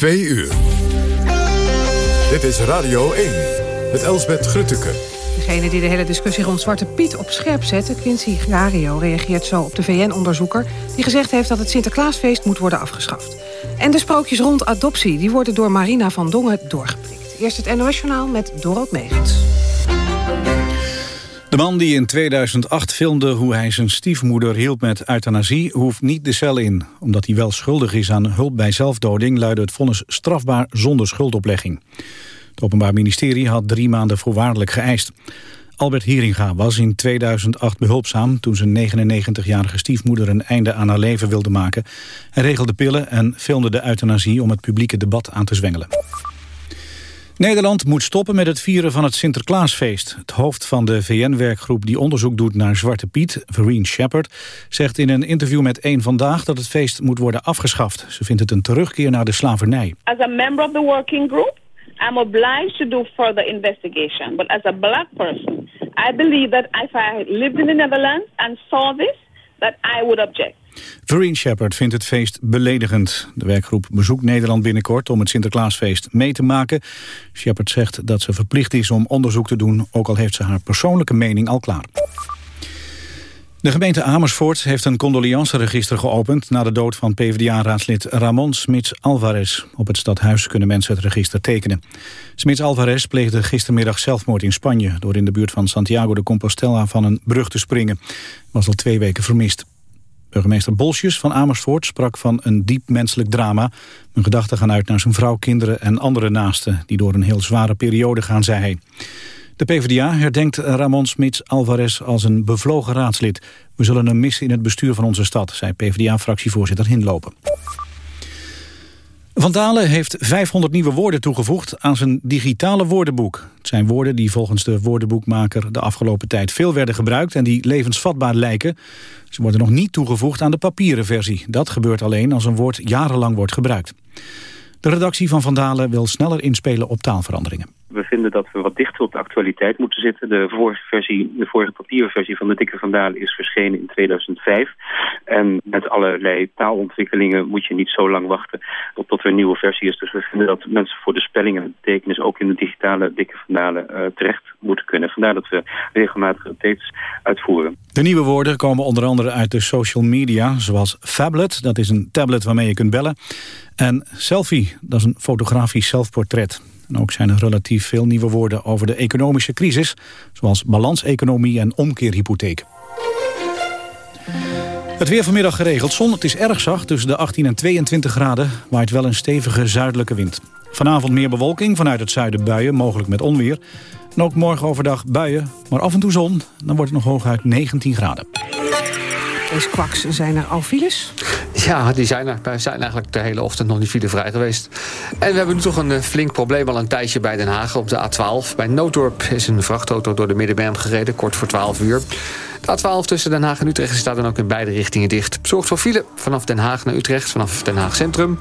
Twee uur. Dit is Radio 1 met Elsbeth Grutteke. Degene die de hele discussie rond Zwarte Piet op scherp zette... Quincy Gario, reageert zo op de VN-onderzoeker... die gezegd heeft dat het Sinterklaasfeest moet worden afgeschaft. En de sprookjes rond adoptie die worden door Marina van Dongen doorgeprikt. Eerst het NOS Journaal met Dorot Megens. De man die in 2008 filmde hoe hij zijn stiefmoeder hielp met euthanasie... hoeft niet de cel in. Omdat hij wel schuldig is aan hulp bij zelfdoding... luidde het vonnis strafbaar zonder schuldoplegging. Het Openbaar Ministerie had drie maanden voorwaardelijk geëist. Albert Hieringa was in 2008 behulpzaam... toen zijn 99-jarige stiefmoeder een einde aan haar leven wilde maken. Hij regelde pillen en filmde de euthanasie... om het publieke debat aan te zwengelen. Nederland moet stoppen met het vieren van het Sinterklaasfeest. Het hoofd van de VN-werkgroep die onderzoek doet naar Zwarte Piet, Vereen Shepard, zegt in een interview met Eén Vandaag dat het feest moet worden afgeschaft. Ze vindt het een terugkeer naar de slavernij. As a member of the working group, I'm obliged to do further investigation. But as a black person, I believe that if I lived in the Netherlands and saw this, that I would object. Vereen Shepard vindt het feest beledigend. De werkgroep bezoekt Nederland binnenkort om het Sinterklaasfeest mee te maken. Shepard zegt dat ze verplicht is om onderzoek te doen... ook al heeft ze haar persoonlijke mening al klaar. De gemeente Amersfoort heeft een condoleanceregister geopend... na de dood van PvdA-raadslid Ramon Smits Alvarez. Op het stadhuis kunnen mensen het register tekenen. Smits Alvarez pleegde gistermiddag zelfmoord in Spanje... door in de buurt van Santiago de Compostela van een brug te springen. Was al twee weken vermist. Burgemeester Bolsjes van Amersfoort sprak van een diep menselijk drama. Mijn gedachten gaan uit naar zijn vrouw, kinderen en andere naasten... die door een heel zware periode gaan, zei hij. De PvdA herdenkt Ramon Smits Alvarez als een bevlogen raadslid. We zullen hem missen in het bestuur van onze stad, zei PvdA-fractievoorzitter Hinlopen. Van Dalen heeft 500 nieuwe woorden toegevoegd aan zijn digitale woordenboek. Het zijn woorden die volgens de woordenboekmaker de afgelopen tijd veel werden gebruikt en die levensvatbaar lijken. Ze worden nog niet toegevoegd aan de papieren versie. Dat gebeurt alleen als een woord jarenlang wordt gebruikt. De redactie van Van Dalen wil sneller inspelen op taalveranderingen. We vinden dat we wat dichter op de actualiteit moeten zitten. De vorige, versie, de vorige papieren versie van de Dikke Vandalen is verschenen in 2005. En met allerlei taalontwikkelingen moet je niet zo lang wachten tot er een nieuwe versie is. Dus we vinden dat mensen voor de spelling en betekenis ook in de digitale Dikke Vandalen uh, terecht moeten kunnen. Vandaar dat we regelmatig updates uitvoeren. De nieuwe woorden komen onder andere uit de social media, zoals Fablet, dat is een tablet waarmee je kunt bellen. En selfie, dat is een fotografisch zelfportret. En ook zijn er relatief veel nieuwe woorden over de economische crisis... zoals balanseconomie en omkeerhypotheek. Het weer vanmiddag geregeld zon. Het is erg zacht, tussen de 18 en 22 graden... waait wel een stevige zuidelijke wind. Vanavond meer bewolking, vanuit het zuiden buien, mogelijk met onweer. En ook morgen overdag buien, maar af en toe zon. Dan wordt het nog hooguit 19 graden. Deze kwaks zijn er al files? Ja, die zijn er. We zijn eigenlijk de hele ochtend nog niet filevrij geweest. En we hebben nu toch een eh, flink probleem al een tijdje bij Den Haag op de A12. Bij Nooddorp is een vrachtauto door de Middenberm gereden, kort voor 12 uur. De A12 tussen Den Haag en Utrecht staat dan ook in beide richtingen dicht. Zorgt voor file vanaf Den Haag naar Utrecht, vanaf Den Haag Centrum.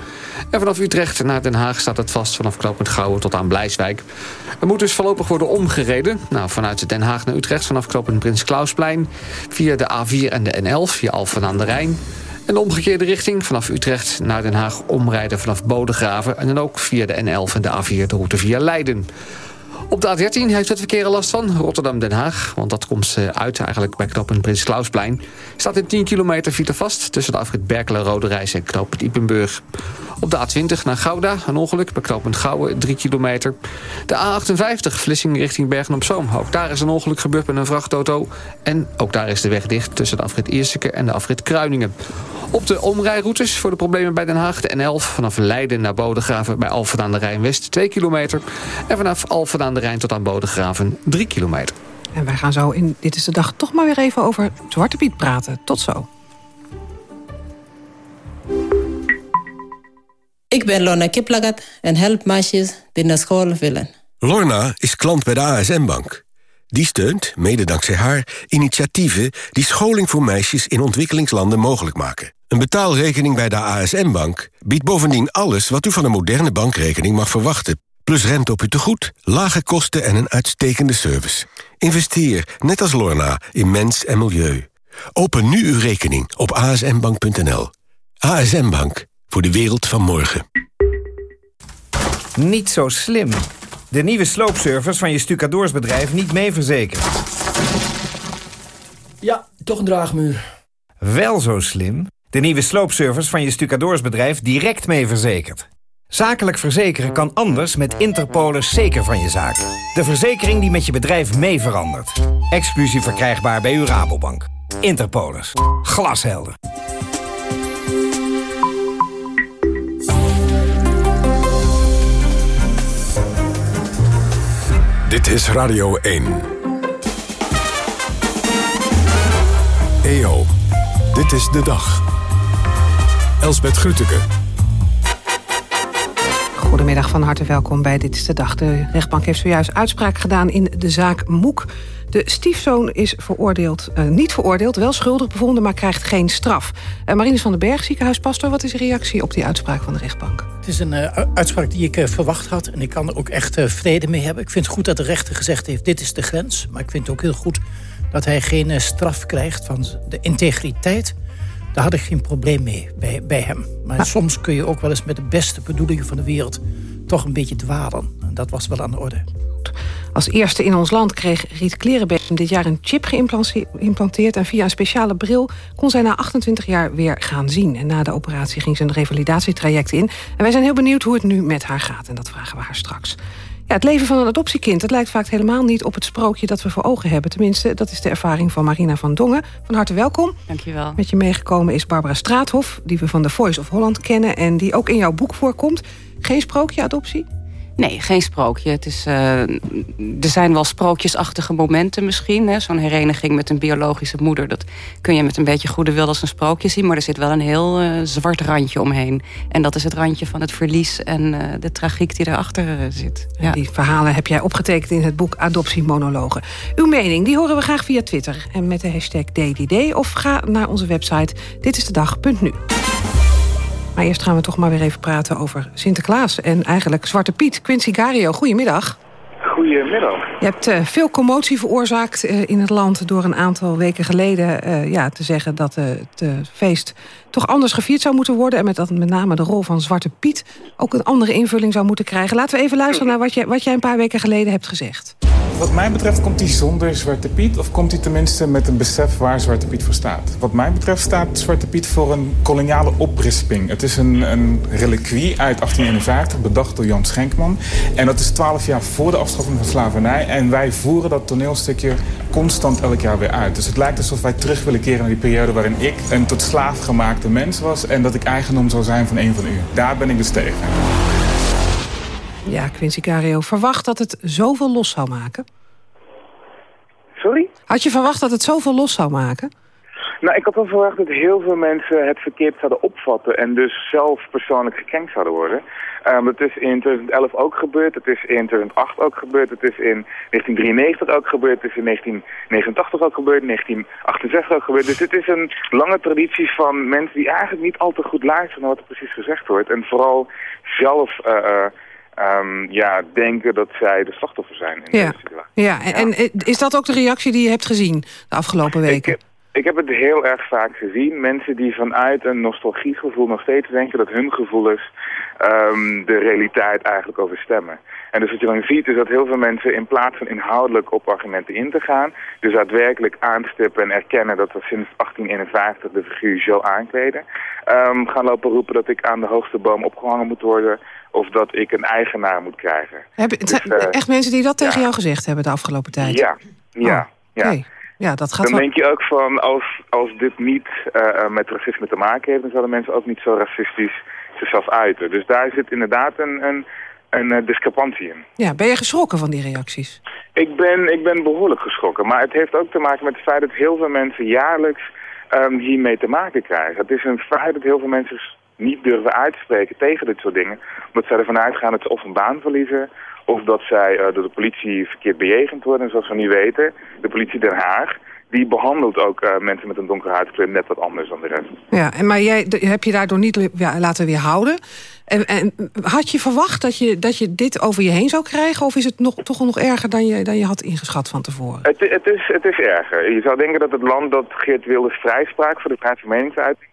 En vanaf Utrecht naar Den Haag staat het vast vanaf knooppunt Gouwen tot aan Blijswijk. Er moet dus voorlopig worden omgereden. Nou, vanuit Den Haag naar Utrecht, vanaf knooppunt Prins Klausplein. Via de A4 en de N11, via Alphen aan de Rijn. En de omgekeerde richting, vanaf Utrecht naar Den Haag omrijden vanaf Bodegraven. En dan ook via de N11 en de A4 de route via Leiden. Op de A13 heeft het verkeer er last van, Rotterdam-Den Haag. Want dat komt eh, uit eigenlijk bij knooppunt Prins Klausplein. Staat in 10 kilometer file vast tussen de afrit Berkelen, Rode Reis en knooppunt Ipenburg. Op de A20 naar Gouda, een ongeluk bij knooppunt Gouwen, 3 kilometer. De A58, Vlissing richting Bergen-op-Zoom. Ook daar is een ongeluk gebeurd met een vrachtauto. En ook daar is de weg dicht tussen de afrit Ierseke en de afrit Kruiningen. Op de omrijroutes voor de problemen bij Den Haag, de N11... vanaf Leiden naar Bodegraven bij Alphen aan de Rijn-West 2 kilometer... en vanaf Alphen aan de Rijn tot aan Bodegraven 3 kilometer. En wij gaan zo in Dit is de Dag toch maar weer even over Zwarte Piet praten. Tot zo. Ik ben Lorna Kiplagat en help meisjes die naar school willen. Lorna is klant bij de ASM Bank. Die steunt, mede dankzij haar, initiatieven die scholing voor meisjes in ontwikkelingslanden mogelijk maken. Een betaalrekening bij de ASM-bank biedt bovendien alles wat u van een moderne bankrekening mag verwachten. Plus rente op uw tegoed, lage kosten en een uitstekende service. Investeer, net als Lorna, in mens en milieu. Open nu uw rekening op asmbank.nl. ASM Bank, voor de wereld van morgen. Niet zo slim. De nieuwe sloopservice van je stucadoorsbedrijf niet mee verzekerd. Ja, toch een draagmuur. Wel zo slim. De nieuwe sloopservice van je stucadoorsbedrijf direct mee verzekerd. Zakelijk verzekeren kan anders met Interpolis zeker van je zaak. De verzekering die met je bedrijf mee verandert. Exclusief verkrijgbaar bij uw Rabobank. Interpolis. Glashelder. Dit is Radio 1. EO, dit is de dag. Elsbet Grütke. Goedemiddag, van harte welkom bij Dit is de Dag. De rechtbank heeft zojuist uitspraak gedaan in de zaak Moek. De stiefzoon is veroordeeld, uh, niet veroordeeld, wel schuldig bevonden... maar krijgt geen straf. Uh, Marinus van den Berg, ziekenhuispastor... wat is de reactie op die uitspraak van de rechtbank? Het is een uh, uitspraak die ik verwacht had... en ik kan er ook echt vrede mee hebben. Ik vind het goed dat de rechter gezegd heeft, dit is de grens. Maar ik vind het ook heel goed dat hij geen straf krijgt van de integriteit... Daar had ik geen probleem mee bij, bij hem. Maar, soms kun je ook wel eens met de beste bedoelingen van de wereld... toch een beetje dwalen. En dat was wel aan de orde. Als eerste in ons land kreeg Riet Klerenbeek dit jaar een chip geïmplanteerd... en via een speciale bril kon zij na 28 jaar weer gaan zien. En na de operatie ging ze een revalidatietraject in. En wij zijn heel benieuwd hoe het nu met haar gaat. En dat vragen we haar straks. Ja, het leven van een adoptiekind dat lijkt vaak helemaal niet op het sprookje dat we voor ogen hebben. Tenminste, dat is de ervaring van Marina van Dongen. Van harte welkom. Dankjewel. Met je meegekomen is Barbara Straathof, die we van The Voice of Holland kennen... en die ook in jouw boek voorkomt. Geen sprookje adoptie? Nee, geen sprookje. Het is, uh, er zijn wel sprookjesachtige momenten misschien. Zo'n hereniging met een biologische moeder. Dat kun je met een beetje goede wil als een sprookje zien. Maar er zit wel een heel uh, zwart randje omheen. En dat is het randje van het verlies en uh, de tragiek die erachter zit. Die verhalen heb jij opgetekend in het boek Adoptiemonologen. Uw mening, die horen we graag via Twitter. En met de hashtag DDD. Of ga naar onze website ditistedag.nu. Maar eerst gaan we toch maar weer even praten over Sinterklaas... en eigenlijk Zwarte Piet. Quincy Gario, goedemiddag. Goedemiddag. Je hebt uh, veel commotie veroorzaakt uh, in het land... door een aantal weken geleden uh, ja, te zeggen dat het feest toch anders gevierd zou moeten worden... en met, dat met name de rol van Zwarte Piet ook een andere invulling zou moeten krijgen. Laten we even luisteren naar wat, je, wat jij een paar weken geleden hebt gezegd. Wat mij betreft komt hij zonder Zwarte Piet... of komt hij tenminste met een besef waar Zwarte Piet voor staat. Wat mij betreft staat Zwarte Piet voor een koloniale oprisping. Het is een, een reliquie uit 1851, bedacht door Jan Schenkman. En dat is twaalf jaar voor de afschaffing van slavernij. En wij voeren dat toneelstukje constant elk jaar weer uit. Dus het lijkt alsof wij terug willen keren naar die periode... waarin ik een tot slaaf gemaakte mens was... en dat ik eigendom zou zijn van een van u. Daar ben ik dus tegen. Ja, Quincy Cario, verwacht dat het zoveel los zou maken? Sorry? Had je verwacht dat het zoveel los zou maken? Nou, ik had wel verwacht dat heel veel mensen het verkeerd zouden opvatten... en dus zelf persoonlijk gekrenkt zouden worden. Um, dat is in 2011 ook gebeurd, het is in 2008 ook gebeurd, het is in 1993 ook gebeurd, het is in 1989 ook gebeurd, in 1968 ook gebeurd. Dus dit is een lange traditie van mensen die eigenlijk niet al te goed luisteren naar wat er precies gezegd wordt. En vooral zelf... Uh, uh, Um, ja, denken dat zij de slachtoffer zijn. In ja. ja, en, en is dat ook de reactie die je hebt gezien de afgelopen weken? Ik heb, ik heb het heel erg vaak gezien. Mensen die vanuit een nostalgiegevoel nog steeds denken dat hun gevoelens um, de realiteit eigenlijk overstemmen. En dus wat je dan ziet is dat heel veel mensen in plaats van inhoudelijk op argumenten in te gaan, dus daadwerkelijk aanstippen en erkennen dat we sinds 1851 de figuur zo aankleden, um, gaan lopen roepen dat ik aan de hoogste boom opgehangen moet worden of dat ik een eigenaar moet krijgen. Heb, dus, uh, echt mensen die dat tegen ja. jou gezegd hebben de afgelopen tijd? Ja, ja, oh, ja. Okay. Ja, dat gaat dan wel... denk je ook van, als, als dit niet uh, met racisme te maken heeft... dan zouden mensen ook niet zo racistisch zichzelf uiten. Dus daar zit inderdaad een, een, een discrepantie in. Ja, ben je geschrokken van die reacties? Ik ben, ik ben behoorlijk geschrokken. Maar het heeft ook te maken met het feit dat heel veel mensen jaarlijks um, hiermee te maken krijgen. Het is een feit dat heel veel mensen niet durven uitspreken tegen dit soort dingen. Omdat zij ervan uitgaan dat ze of een baan verliezen... of dat zij uh, door de politie verkeerd bejegend worden. En zoals we nu weten, de politie Den Haag... die behandelt ook uh, mensen met een donkere huidskleur net wat anders dan de rest. Ja, en maar jij heb je daardoor niet ja, laten weerhouden. En, en had je verwacht dat je, dat je dit over je heen zou krijgen... of is het nog, toch nog erger dan je, dan je had ingeschat van tevoren? Het, het, is, het is erger. Je zou denken dat het land dat Geert Wilders vrijspraak... voor de vrijheid van meningsuiting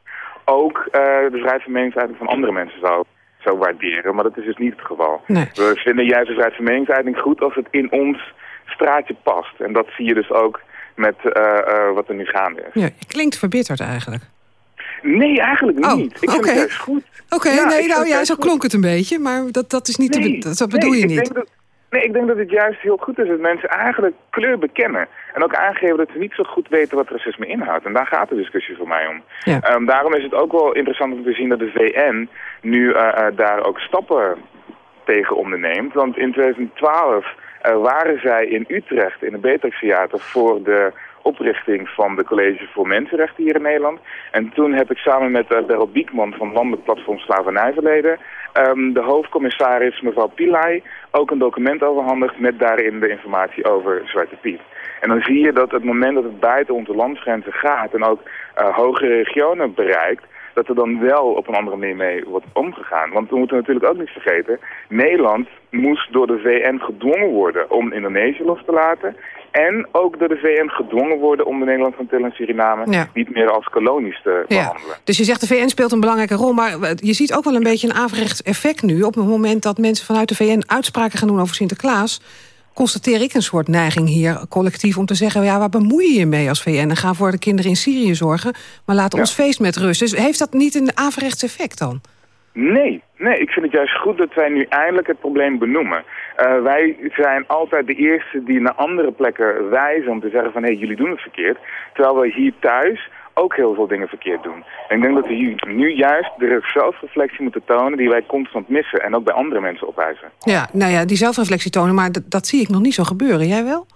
ook uh, de vrijheid van meningsuiting van andere mensen zou, zou waarderen. Maar dat is dus niet het geval. We vinden juist de vrijheid van meningsuiting goed als het in ons straatje past. En dat zie je dus ook met wat er nu gaande is. Ja, klinkt verbitterd eigenlijk. Nee, eigenlijk oh, niet. Ik vind het juist goed. Oké, nee, nou ja, zo klonk het een beetje, maar dat, dat is niet nee, dat, bedoel je niet. Nee, ik denk dat het juist heel goed is dat mensen eigenlijk kleur bekennen. En ook aangeven dat ze niet zo goed weten wat racisme inhoudt. En daar gaat de discussie voor mij om. Ehm, daarom is het ook wel interessant om te zien dat de VN nu uh, uh, daar ook stappen tegen onderneemt. Want in 2012 uh, waren zij in Utrecht in het Beatrix Theater voor de oprichting van de College voor Mensenrechten hier in Nederland. En toen heb ik samen met uh, Beryl Biekman van Landelijk Platform Slavernijverleden... Um, de hoofdcommissaris mevrouw Pillay ook een document overhandigd met daarin de informatie over Zwarte Piet. En dan zie je dat het moment dat het buiten onze landsgrenzen gaat en ook uh, hogere regionen bereikt dat er dan wel op een andere manier mee wordt omgegaan. Want we moeten natuurlijk ook niet vergeten, Nederland moest door de VN gedwongen worden om Indonesië los te laten. En ook door de VN gedwongen worden om de Nederland van Til en Suriname niet meer als kolonies te behandelen. Dus je zegt de VN speelt een belangrijke rol, maar je ziet ook wel een beetje een averechts effect nu. Op het moment dat mensen vanuit de VN uitspraken gaan doen over Sinterklaas constateer ik een soort neiging hier collectief om te zeggen... ja, waar bemoei je je mee als VN? En ga voor de kinderen in Syrië zorgen, maar laat ons feest met rust. Dus heeft dat niet een averechts effect dan? Nee, nee, ik vind het juist goed dat wij nu eindelijk het probleem benoemen. Uh, wij zijn altijd de eerste die naar andere plekken wijzen om te zeggen van... hé, hey, jullie doen het verkeerd. Terwijl we hier thuis ook heel veel dingen verkeerd doen. En ik denk dat we nu juist de zelfreflectie moeten tonen... die wij constant missen en ook bij andere mensen opwijzen. Ja, nou ja, die zelfreflectie tonen, maar dat zie ik nog niet zo gebeuren. Jij wel?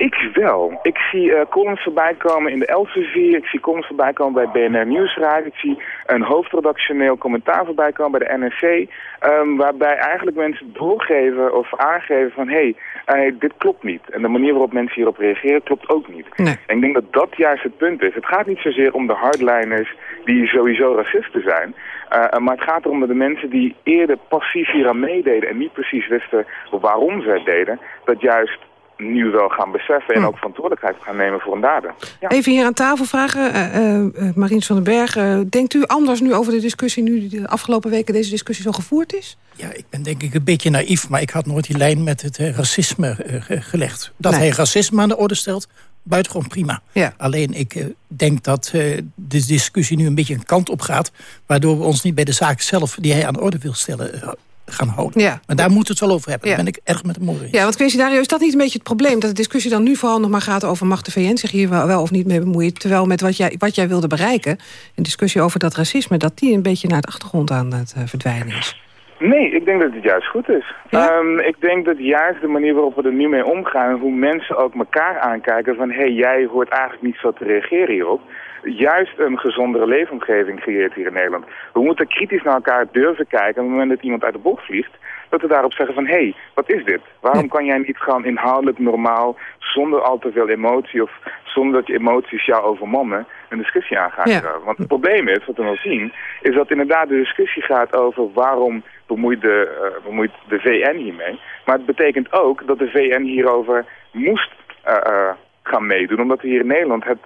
Ik wel. Ik zie uh, columns voorbij komen in de Elsevier. Ik zie columns voorbij komen bij BNR Nieuwsradio. Ik zie een hoofdredactioneel commentaar voorbij komen bij de NRC. Um, waarbij eigenlijk mensen doorgeven of aangeven van... hé, hey, uh, dit klopt niet. En de manier waarop mensen hierop reageren klopt ook niet. Nee. En ik denk dat dat juist het punt is. Het gaat niet zozeer om de hardliners die sowieso racisten zijn... Uh, maar het gaat erom dat de mensen die eerder passief hier aan meededen... en niet precies wisten waarom ze het deden... dat juist nu wel gaan beseffen en ook verantwoordelijkheid gaan nemen voor een daden. Ja. Even hier aan tafel vragen, uh, uh, Mariens van den Berg. Uh, denkt u anders nu over de discussie, nu de afgelopen weken deze discussie zo gevoerd is? Ja, ik ben denk ik een beetje naïef, maar ik had nooit die lijn met het racisme gelegd. Dat hij racisme aan de orde stelt, buitengewoon prima. Ja. Alleen ik denk dat de discussie nu een beetje een kant op gaat... waardoor we ons niet bij de zaak zelf die hij aan de orde wil stellen gaan houden. Ja. Maar daar moeten we het wel over hebben. Ja. Daar ben ik erg met hem eens. Ja, want Quincy Dario, is dat niet een beetje het probleem? Dat de discussie dan nu vooral nog maar gaat over... mag de VN zich hier wel, wel of niet mee bemoeien? Terwijl met wat jij, wat jij wilde bereiken... een discussie over dat racisme... dat die een beetje naar de achtergrond aan het uh, verdwijnen is. Nee, ik denk dat het juist goed is. Ja? Um, ik denk dat juist de manier waarop we er nu mee omgaan... hoe mensen ook elkaar aankijken van... hé, hey, jij hoort eigenlijk niet zo te reageren hierop juist een gezondere leefomgeving creëert hier in Nederland. We moeten kritisch naar elkaar durven kijken. op het moment dat iemand uit de bocht vliegt, dat we daarop zeggen van... hé, hey, wat is dit? Waarom kan jij niet gewoon inhoudelijk normaal... zonder al te veel emotie of zonder dat je emoties jou overmannen... een discussie aangaan? Ja. Want het probleem is, wat we wel zien... is dat inderdaad de discussie gaat over waarom bemoeit de, uh, bemoeit de VN hiermee. Maar het betekent ook dat de VN hierover moest uh, uh, gaan meedoen... omdat we hier in Nederland het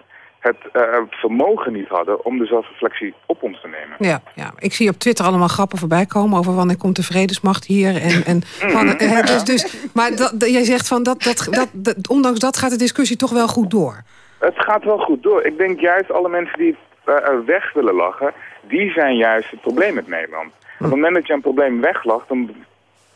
het uh, vermogen niet hadden om de zelfreflectie op ons te nemen. Ja, ja, ik zie op Twitter allemaal grappen voorbij komen over wanneer komt de vredesmacht hier. En, en van, uh, dus, dus, maar dat, jij zegt van dat, dat, dat, dat, ondanks dat gaat de discussie toch wel goed door. Het gaat wel goed door. Ik denk juist alle mensen die uh, weg willen lachen, die zijn juist het probleem met Nederland. Op het moment dat je een probleem weglacht, dan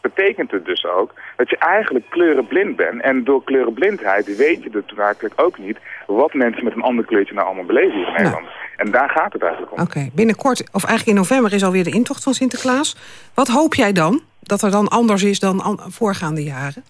betekent het dus ook dat je eigenlijk kleurenblind bent. En door kleurenblindheid weet je dus eigenlijk ook niet wat mensen met een ander kleurtje nou allemaal beleven in Nederland. Ja. En daar gaat het eigenlijk om. Oké, okay. binnenkort, of eigenlijk in november is alweer de intocht van Sinterklaas. Wat hoop jij dan? Dat er dan anders is dan voorgaande jaren?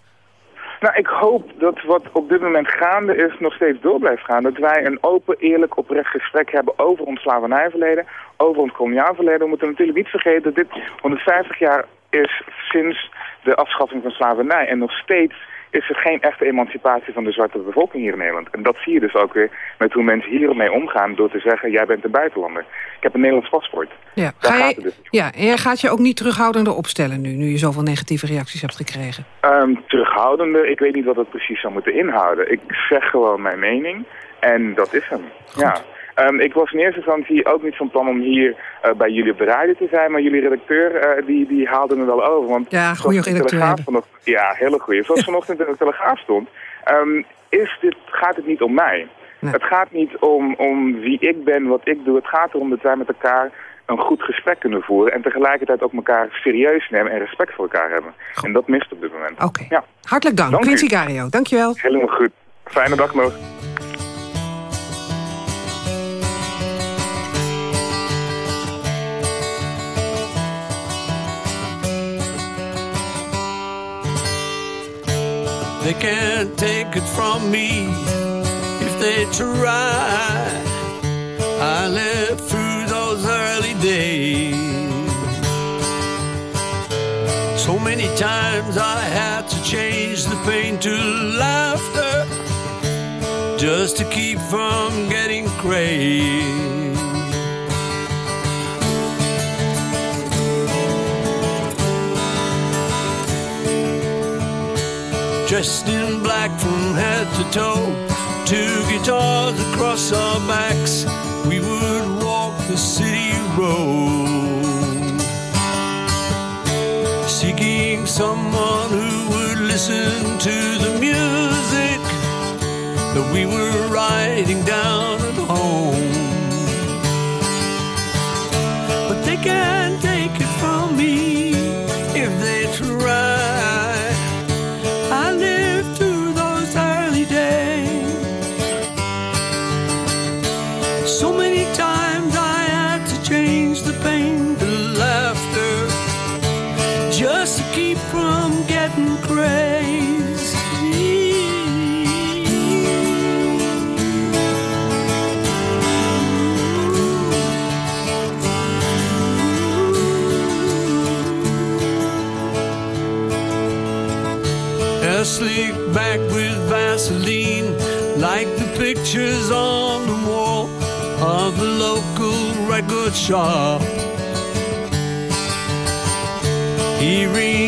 Nou, ik hoop dat wat op dit moment gaande is nog steeds door blijft gaan. Dat wij een open, eerlijk, oprecht gesprek hebben over ons slavernijverleden, over ons koloniaalverleden. We moeten natuurlijk niet vergeten dat dit 150 jaar is sinds de afschaffing van slavernij. En nog steeds is er geen echte emancipatie van de zwarte bevolking hier in Nederland. En dat zie je dus ook weer met hoe mensen hiermee omgaan... door te zeggen, jij bent een buitenlander. Ik heb een Nederlands paspoort. Ja, Daar ga gaat het dus ja en jij gaat je ook niet terughoudender opstellen nu... nu je zoveel negatieve reacties hebt gekregen? Um, terughoudender, ik weet niet wat dat precies zou moeten inhouden. Ik zeg gewoon mijn mening en dat is hem. Goed. Ja. Ehm, ik was in eerste instantie ook niet van plan om hier uh, bij jullie op de radio te zijn, maar jullie redacteur uh, die, die haalde me wel over. Want ja, goede redacteur. Vanochtend, ja, hele goede. Zoals vanochtend in de Telegraaf stond, um, is dit, gaat het niet om mij. Nee. Het gaat niet om, om wie ik ben, wat ik doe. Het gaat erom dat wij met elkaar een goed gesprek kunnen voeren... en tegelijkertijd ook elkaar serieus nemen en respect voor elkaar hebben. Goed. En dat mist op dit moment. Oké. Ja. Hartelijk dank, dank Quincy Gario. Dankjewel. Helemaal goed. Fijne dag nog. They can't take it from me if they try. I lived through those early days. So many times I had to change the pain to laughter just to keep from getting crazy. Dressed in black from head to toe. Two guitars across our backs, we would walk the city road. Seeking someone who would listen to the music that we were writing down pictures on the wall of the local record shop. Hearing noises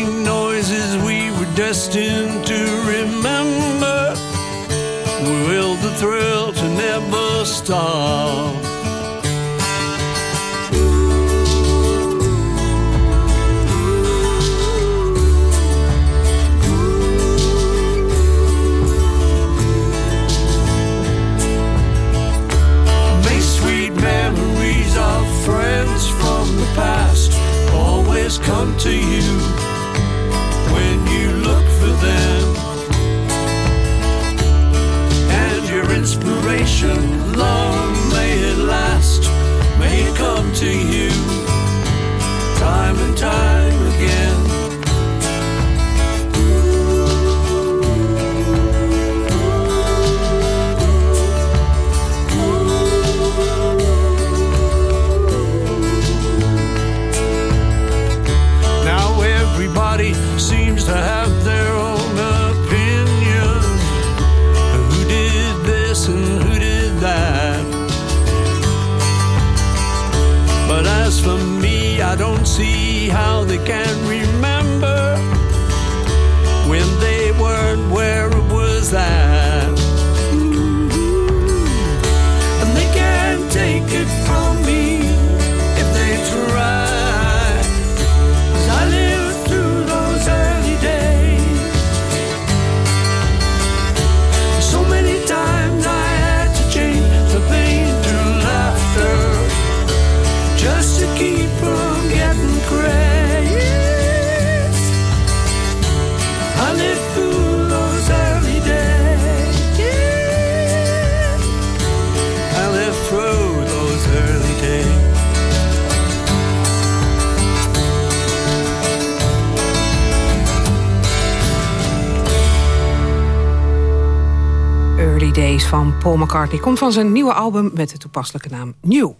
Paul McCartney komt van zijn nieuwe album met de toepasselijke naam New.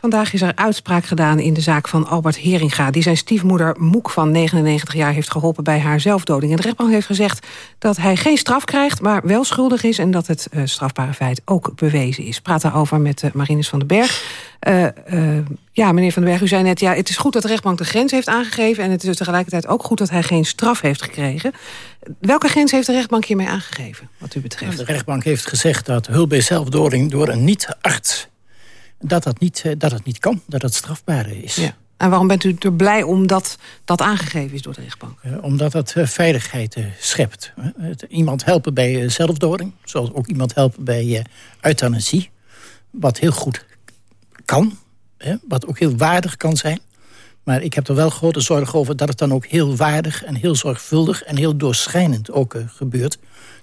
Vandaag is er uitspraak gedaan in de zaak van Albert Heringa... die zijn stiefmoeder Moek van 99 jaar heeft geholpen bij haar zelfdoding. En de rechtbank heeft gezegd dat hij geen straf krijgt... maar wel schuldig is en dat het uh, strafbare feit ook bewezen is. Praat daarover met uh, Marinus van den Berg. Uh, ja, meneer van den Berg, u zei net... ja, het is goed dat de rechtbank de grens heeft aangegeven... en het is tegelijkertijd ook goed dat hij geen straf heeft gekregen. Welke grens heeft de rechtbank hiermee aangegeven, wat u betreft? De rechtbank heeft gezegd dat hulp bij zelfdoding door een niet-arts dat dat niet, eh, dat het niet kan, dat het strafbaar is. Ja. En waarom bent u er blij omdat dat aangegeven is door de rechtbank? Omdat dat uh, veiligheid uh, schept. iemand helpen bij zelfdoding, zoals ook iemand helpen bij euthanasie. Wat heel goed kan, wat ook heel waardig kan zijn. Maar ik heb er wel grote zorgen over dat het dan ook heel waardig... en heel zorgvuldig en heel doorschijnend ook gebeurt.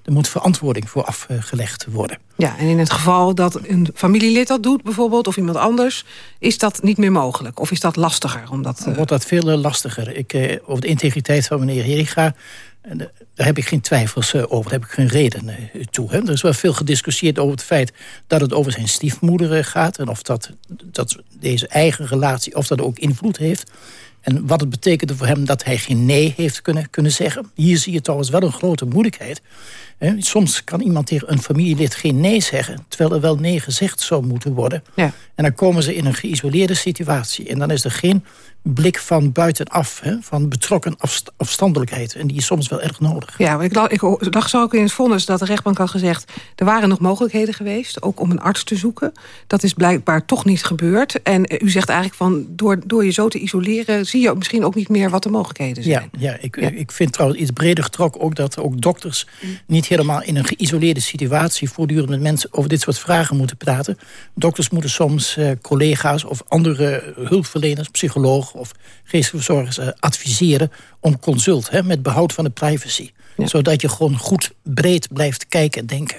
Er moet verantwoording voor afgelegd worden. Ja, en in het geval dat een familielid dat doet bijvoorbeeld... of iemand anders, is dat niet meer mogelijk? Of is dat lastiger? Omdat, Dan wordt dat veel lastiger. Ik, eh, over de integriteit van meneer Heriga... Daar heb ik geen twijfels over, daar heb ik geen reden toe. Er is wel veel gediscussieerd over het feit dat het over zijn stiefmoeder gaat... en of dat, dat deze eigen relatie, of dat ook invloed heeft. En wat het betekende voor hem dat hij geen nee heeft kunnen, kunnen zeggen. Hier zie je trouwens wel een grote moeilijkheid. Soms kan iemand tegen een familielid geen nee zeggen... terwijl er wel nee gezegd zou moeten worden. Ja. En dan komen ze in een geïsoleerde situatie. En dan is er geen blik van buitenaf, hè, van betrokken afstandelijkheid. En die is soms wel erg nodig. Ja, ik, ik dacht zo ook in het vonnis dat de rechtbank had gezegd... er waren nog mogelijkheden geweest, ook om een arts te zoeken. Dat is blijkbaar toch niet gebeurd. En u zegt eigenlijk van, door, door je zo te isoleren... zie je misschien ook niet meer wat de mogelijkheden zijn. Ja, ja, ik, ik vind trouwens iets breder getrokken ook... dat ook dokters niet helemaal in een geïsoleerde situatie... voortdurend met mensen over dit soort vragen moeten praten. Dokters moeten soms uh, collega's of andere hulpverleners, psychologen of geestverzorgers uh, adviseren om consult, hè, met behoud van de privacy. Zodat je gewoon goed breed blijft kijken en denken.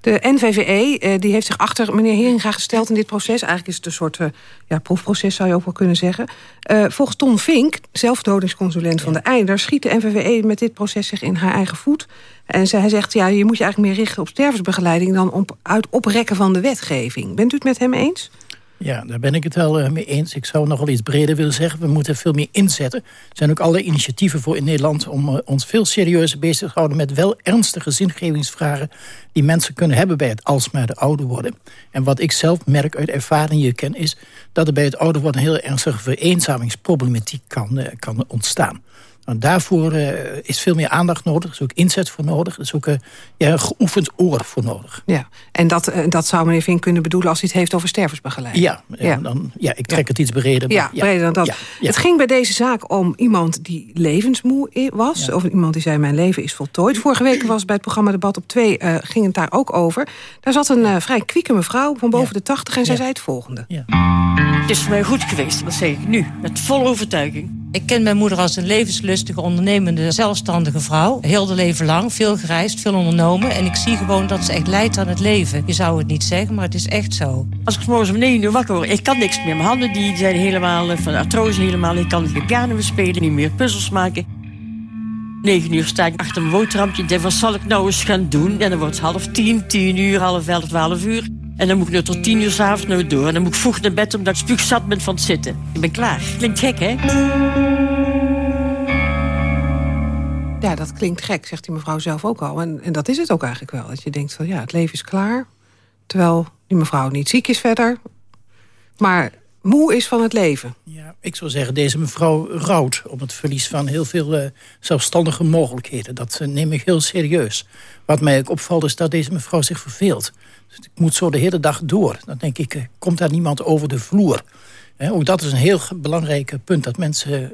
De NVVE eh, die heeft zich achter meneer Heringa gesteld in dit proces. Eigenlijk is het een soort uh, ja, proefproces, zou je ook wel kunnen zeggen. Uh, volgens Tom Vink, zelfdodingsconsulent van de Einder... schiet de NVVE met dit proces zich in haar eigen voet. En zij, hij zegt, ja, je moet je eigenlijk meer richten op stervensbegeleiding... dan op uit oprekken van de wetgeving. Bent u het met hem eens? Ja, daar ben ik het wel uh, mee eens. Ik zou nog wel iets breder willen zeggen. We moeten veel meer inzetten. Er zijn ook alle initiatieven voor in Nederland... om uh, ons veel serieuzer bezig te houden met wel ernstige zingevingsvragen... die mensen kunnen hebben bij het alsmaar de ouder worden. En wat ik zelf merk uit ervaring hier ken... is dat er bij het ouder worden een heel ernstige vereenzamingsproblematiek kan, uh, kan ontstaan. Nou, daarvoor uh, is veel meer aandacht nodig. Er is ook inzet voor nodig. Er is ook uh, ja, een geoefend oor voor nodig. Ja, en dat, uh, dat zou meneer Vink kunnen bedoelen... als hij het heeft over stervensbegeleiding. Ja, ja. Dan, ja ik trek ja. het iets breder. Ja, ja, breder dan dat. Het ging bij deze zaak om iemand die levensmoe was. Of iemand die zei, mijn leven is voltooid. Vorige week was bij het programma Debat op 2... ging het daar ook over. Daar zat een vrij kwieke mevrouw van boven de 80... en zij zei het volgende. Het is voor mij goed geweest, dat zeg ik nu. Met volle overtuiging. Ik ken mijn moeder als een levenslustige, ondernemende, zelfstandige vrouw. Heel de leven lang, veel gereisd, veel ondernomen. En ik zie gewoon dat ze echt leidt aan het leven. Je zou het niet zeggen, maar het is echt zo. Als ik morgens om 9 uur wakker word, ik kan niks meer. Mijn handen die zijn helemaal eh, van artrose helemaal. Ik kan meer piano spelen, niet meer puzzels maken. 9 uur sta ik achter mijn denk, wat zal ik nou eens gaan doen? En dan wordt het half tien, tien uur, half elf, twaalf uur. En dan moet ik nu tot tien uur s'avonds nou door. En dan moet ik vroeg naar bed omdat ik spuugzat ben van het zitten. Ik ben klaar. Klinkt gek, hè? Ja, dat klinkt gek, zegt die mevrouw zelf ook al. En, en dat is het ook eigenlijk wel. Dat je denkt van ja, het leven is klaar. Terwijl die mevrouw niet ziek is verder. Maar moe is van het leven. Ja, ik zou zeggen, deze mevrouw rouwt om het verlies van heel veel uh, zelfstandige mogelijkheden. Dat uh, neem ik heel serieus. Wat mij ook opvalt is dat deze mevrouw zich verveelt. Dus ik moet zo de hele dag door. Dan denk ik, uh, komt daar niemand over de vloer? ook dat is een heel belangrijk punt. Dat mensen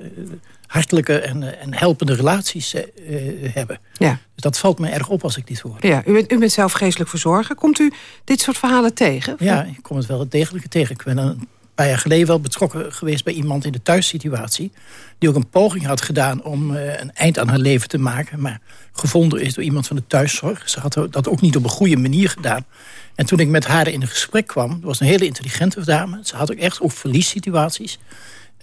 hartelijke en, en helpende relaties hebben. Ja. Dus dat valt me erg op als ik dit hoor. Ja, u, bent, u bent zelf geestelijk verzorger. Komt u dit soort verhalen tegen? Ja, ik kom het wel degelijk tegen. Ik ben een paar jaar geleden wel betrokken geweest bij iemand in de thuissituatie. Die ook een poging had gedaan om uh, een eind aan haar leven te maken. Maar gevonden is door iemand van de thuiszorg. Ze had dat ook niet op een goede manier gedaan. En toen ik met haar in een gesprek kwam, was een hele intelligente dame. Ze had ook echt ook verliessituaties.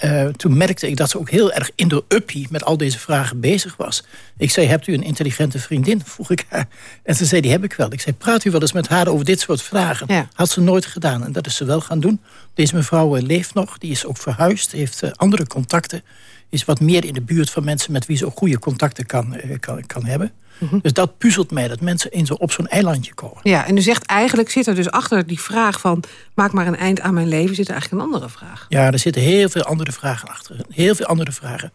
Uh, toen merkte ik dat ze ook heel erg in de uppie met al deze vragen bezig was. Ik zei, hebt u een intelligente vriendin? Vroeg ik haar. En ze zei, die heb ik wel. Ik zei, praat u wel eens met haar over dit soort vragen? Ja. Had ze nooit gedaan. En dat is ze wel gaan doen. Deze mevrouw uh, leeft nog. Die is ook verhuisd. Heeft uh, andere contacten. Is wat meer in de buurt van mensen met wie ze ook goede contacten kan, kan, kan hebben. Mhm. Dus dat puzzelt mij, dat mensen in zo op zo'n eilandje komen. Ja, en u zegt eigenlijk zit er dus achter die vraag van... maak maar een eind aan mijn leven, zit er eigenlijk een andere vraag. Ja, er zitten heel veel andere vragen achter. Heel veel andere vragen.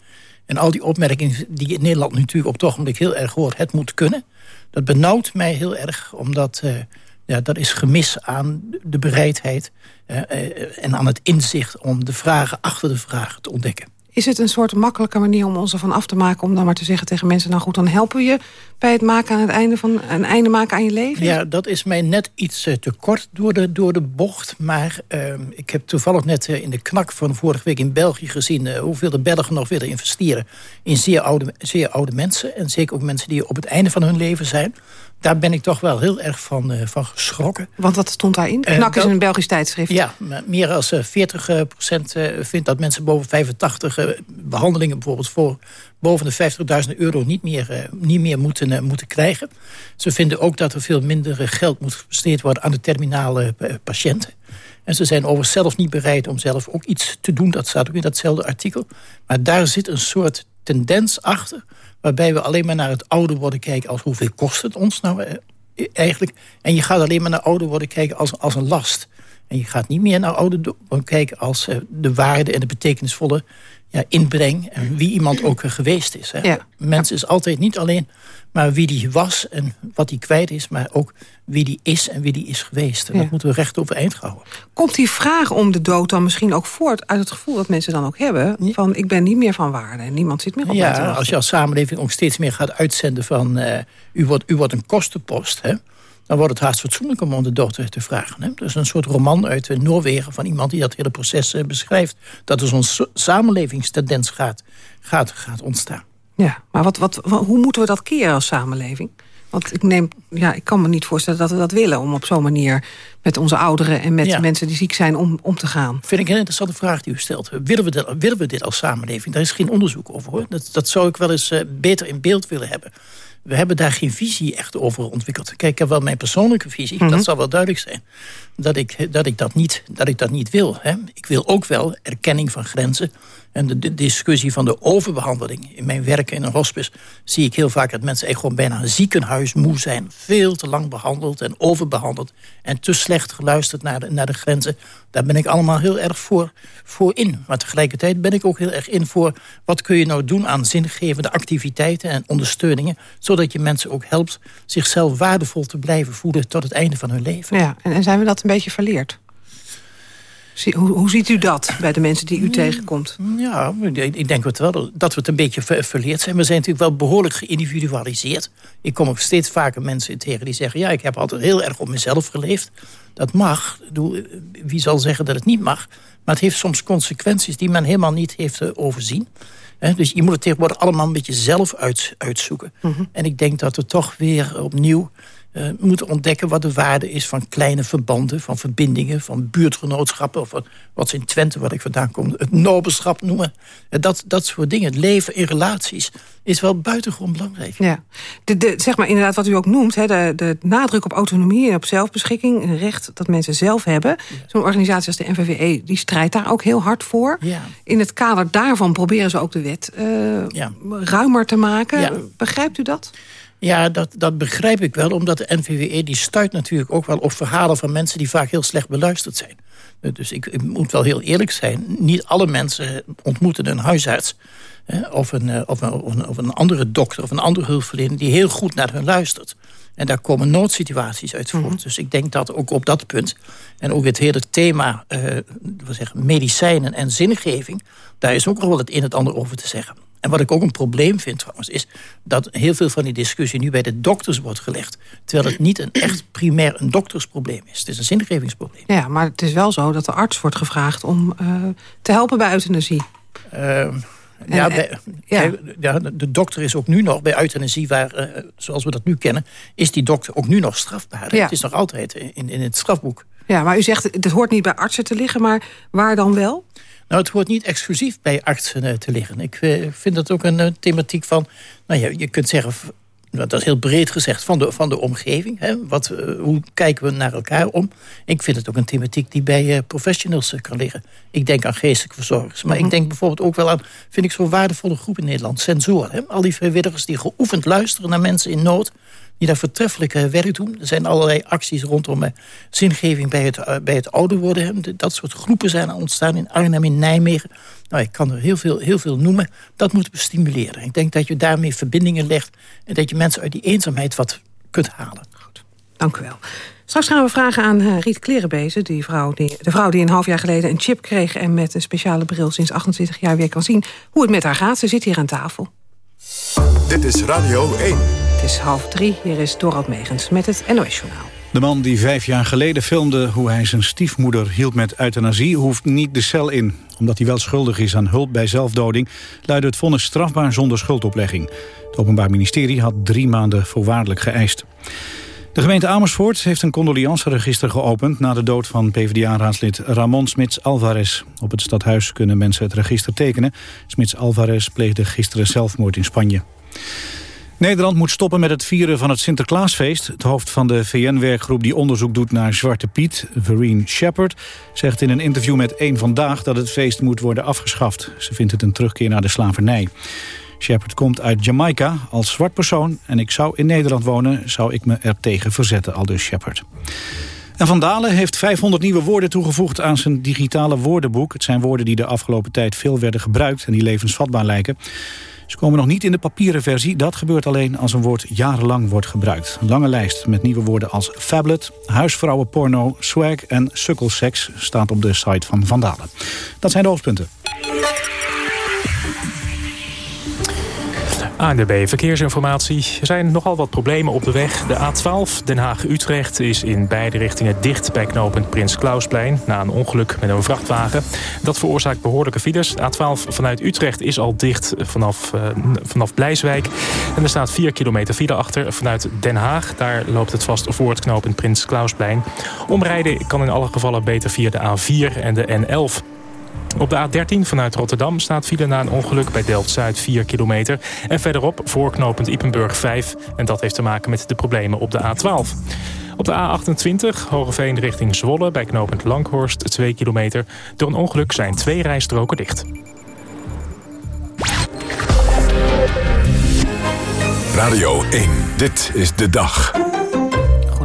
En al die opmerkingen die in Nederland natuurlijk op het ogenblik heel erg hoort... het moet kunnen, dat benauwt mij heel erg, omdat... Uh, Ja, dat is gemis aan de bereidheid eh, eh, en aan het inzicht... om de vragen achter de vragen te ontdekken. Is het een soort makkelijke manier om ons ervan af te maken... om dan maar te zeggen tegen mensen... nou goed, dan helpen we je bij het maken aan het einde van een einde maken aan je leven? Ja, dat is mij net iets uh, te kort door de, door de bocht. Maar uh, ik heb toevallig net uh, in de knak van vorige week in België gezien... Uh, hoeveel de Belgen nog willen investeren in zeer oude, zeer oude mensen. En zeker ook mensen die op het einde van hun leven zijn daar ben ik toch wel heel erg van, uh, van geschrokken. Want wat stond daarin? Knak is een Belgisch tijdschrift. Ja, meer dan uh, 40 uh, procent vindt dat mensen boven 85 behandelingen... bijvoorbeeld voor boven de 50.000 euro niet meer, niet meer moeten, moeten krijgen. Ze vinden ook dat er veel minder geld moet besteed worden... aan de terminale patiënten. En ze zijn overigens zelf niet bereid om zelf ook iets te doen. Dat staat ook in datzelfde artikel. Maar daar zit een soort tendens achter waarbij we alleen maar naar het ouder worden kijken... als hoeveel kost het ons nou eh, eigenlijk. En je gaat alleen maar naar ouder worden kijken als, als een last. En je gaat niet meer naar ouder worden kijken als uh, de waarde en de betekenisvolle ja, inbreng. En wie iemand ook uh, geweest is. Hè. Ja. Mens is altijd niet alleen maar wie die was en wat die kwijt is... maar ook wie die is en wie die is geweest. En Ja. dat moeten we recht overeind houden. Komt die vraag om de dood dan misschien ook voort... uit het gevoel dat mensen dan ook hebben... van ik ben niet meer van waarde en niemand zit meer op Ja, als je als samenleving ook steeds meer gaat uitzenden van... eh, u, wordt, u wordt een kostenpost, hè, dan wordt het haast fatsoenlijk om om de dood te vragen. Hè. Is een soort roman uit eh, Noorwegen van iemand die dat hele proces eh, beschrijft. Dat zo'n so- samenlevingstendens gaat, gaat, gaat ontstaan. Ja, maar wat, wat, wa- hoe moeten we dat keren als samenleving? Want ik, neem, ja, ik kan me niet voorstellen dat we dat willen... om op zo'n manier met onze ouderen en met Ja. mensen die ziek zijn om, om te gaan. Vind ik een interessante vraag die u stelt. Willen we dit, willen we dit als samenleving? Daar is geen onderzoek over. hoor. Dat, dat zou ik wel eens eh, beter in beeld willen hebben. We hebben daar geen visie echt over ontwikkeld. Kijk, ik heb wel mijn persoonlijke visie. Mhm. Dat zal wel duidelijk zijn. Dat ik dat, ik dat, niet, dat, ik dat niet wil. Hè. Ik wil ook wel erkenning van grenzen. En de, discussie van de overbehandeling. In mijn werk in een hospice zie ik heel vaak dat mensen echt gewoon bijna ziekenhuis moe zijn. Veel te lang behandeld en overbehandeld. En te slecht geluisterd naar de, naar de grenzen. Daar ben ik allemaal heel erg voor, voor in. Maar tegelijkertijd ben ik ook heel erg in voor... wat kun je nou doen aan zingevende activiteiten en ondersteuningen... zodat je mensen ook helpt zichzelf waardevol te blijven voelen... tot het einde van hun leven. Ja, en zijn we dat een beetje verleerd? Hoe, hoe ziet u dat bij de mensen die u tegenkomt? Ja, ik denk het wel dat we het een beetje ver- verleerd zijn. We zijn natuurlijk wel behoorlijk geïndividualiseerd. Ik kom ook steeds vaker mensen tegen die zeggen... ja, ik heb altijd heel erg op mezelf geleefd. Dat mag. Wie zal zeggen dat het niet mag? Maar het heeft soms consequenties die men helemaal niet heeft eh, overzien. Dus je moet het tegenwoordig allemaal een beetje zelf uit, uitzoeken. En ik denk dat we toch weer opnieuw eh, moeten ontdekken... wat de waarde is van kleine verbanden, van verbindingen... van buurtgenootschappen, of wat, wat ze in Twente, wat ik vandaan kom... het nobelschap noemen. Eh, Dat, dat soort dingen. Het leven in relaties is wel buitengewoon belangrijk. Ja, de, de, zeg maar inderdaad wat u ook noemt, hè, de, de nadruk op autonomie en op zelfbeschikking, een recht dat mensen zelf hebben. Zo'n organisatie als de NVVE, die strijdt daar ook heel hard voor. Ja. In het kader daarvan proberen ze ook de wet eh, ruimer te maken. Begrijpt u dat? Ja, dat, dat begrijp ik wel, omdat de NVWE die stuit natuurlijk ook wel op verhalen van mensen die vaak heel slecht beluisterd zijn. Dus ik, ik moet wel heel eerlijk zijn, niet alle mensen ontmoeten een huisarts hè, of, een, eh, of, een, of, een, of een andere dokter of een andere hulpverlener die heel goed naar hun luistert. En daar komen noodsituaties uit voort. Dus ik denk dat ook op dat punt... en ook het hele thema we zeggen, medicijnen en zingeving... daar is ook nog wel het een en het ander over te zeggen. En wat ik ook een probleem vind trouwens... is dat heel veel van die discussie nu bij de dokters wordt gelegd... terwijl het niet een echt primair een doktersprobleem is. Het is een zingevingsprobleem. Ja, maar het is wel zo dat de arts wordt gevraagd om eh, te helpen bij euthanasie. Ehm, ja, bij- ja. de dokter is ook nu nog bij euthanasie, waar, eh, zoals we dat nu kennen, is die dokter ook nu nog strafbaar. Ja. Het is nog altijd in, in het strafboek. Ja, maar u zegt het hoort niet bij artsen te liggen, maar waar dan wel? Nou, het hoort niet exclusief bij artsen eh, te liggen. Ik eh, vind dat ook een eh, thematiek van... Nou ja, je kunt zeggen, nou, dat is heel breed gezegd, van de, van de omgeving. Hè? Wat, hoe kijken we naar elkaar om? Ik vind het ook een thematiek die bij professionals kan liggen. Ik denk aan geestelijke verzorgers. Maar Mhm. ik denk bijvoorbeeld ook wel aan, vind ik zo'n waardevolle groep in Nederland, sensoren. Hè? Al die vrijwilligers die geoefend luisteren naar mensen in nood die daar voortreffelijk eh, werk doen. Er zijn allerlei acties rondom eh, zingeving bij het, eh, bij het ouder worden. Dat soort groepen zijn er ontstaan in Arnhem, in Nijmegen. Nou, ik kan er heel veel, heel veel noemen. Dat moeten we stimuleren. Ik denk dat je daarmee verbindingen legt... en dat je mensen uit die eenzaamheid wat kunt halen. Dank u wel. Straks gaan we vragen aan uh, Riet Klerenbezen, die vrouw die, de vrouw die een half jaar geleden een chip kreeg... en met een speciale bril sinds 28 jaar weer kan zien hoe het met haar gaat. Ze zit hier aan tafel. Dit is Radio 1. Het is half drie, hier is Dorald Megens met het NOS-journaal. De man die vijf jaar geleden filmde hoe hij zijn stiefmoeder hield met euthanasie... hoeft niet de cel in. Omdat hij wel schuldig is aan hulp bij zelfdoding... luidde het vonnis strafbaar zonder schuldoplegging. Het Openbaar Ministerie had drie maanden voorwaardelijk geëist. De gemeente Amersfoort heeft een condoleanceregister geopend... na de dood van PvdA-raadslid Ramon Smits Alvarez. Op het stadhuis kunnen mensen het register tekenen. Smits Alvarez pleegde gisteren zelfmoord in Spanje. Nederland moet stoppen met het vieren van het Sinterklaasfeest. Het hoofd van de VN-werkgroep die onderzoek doet naar Zwarte Piet, Vereen Shepard, zegt in een interview met Eén Vandaag dat het feest moet worden afgeschaft. Ze vindt het een terugkeer naar de slavernij. Shepard komt uit Jamaica als zwart persoon en ik zou in Nederland wonen, zou ik me er tegen verzetten, aldus Shepard. En Van Dalen heeft 500 nieuwe woorden toegevoegd aan zijn digitale woordenboek. Het zijn woorden die de afgelopen tijd veel werden gebruikt en die levensvatbaar lijken. Ze komen nog niet in de papieren versie. Dat gebeurt alleen als een woord jarenlang wordt gebruikt. Lange lijst met nieuwe woorden als fablet, huisvrouwenporno, swag en sukkelseks staat op de site van Vandalen. Dat zijn de hoofdpunten. ANDB Verkeersinformatie. Er zijn nogal wat problemen op de weg. De A12 Den Haag-Utrecht is in beide richtingen dicht bij knooppunt Prins Klausplein... na een ongeluk met een vrachtwagen. Dat veroorzaakt behoorlijke files. De A12 vanuit Utrecht is al dicht vanaf, uh, vanaf Blijswijk. En er staat 4 kilometer file achter vanuit Den Haag. Daar loopt het vast voor het knooppunt Prins Klausplein. Omrijden kan in alle gevallen beter via de A4 en de N11. Op de A13 vanuit Rotterdam staat file na een ongeluk bij Delft-Zuid 4 kilometer. En verderop voorknopend Ipenburg 5. En dat heeft te maken met de problemen op de A12. Op de A28 Hogeveen richting Zwolle bij knooppunt Langhorst 2 kilometer. Door een ongeluk zijn twee rijstroken dicht. Radio 1, dit is de dag.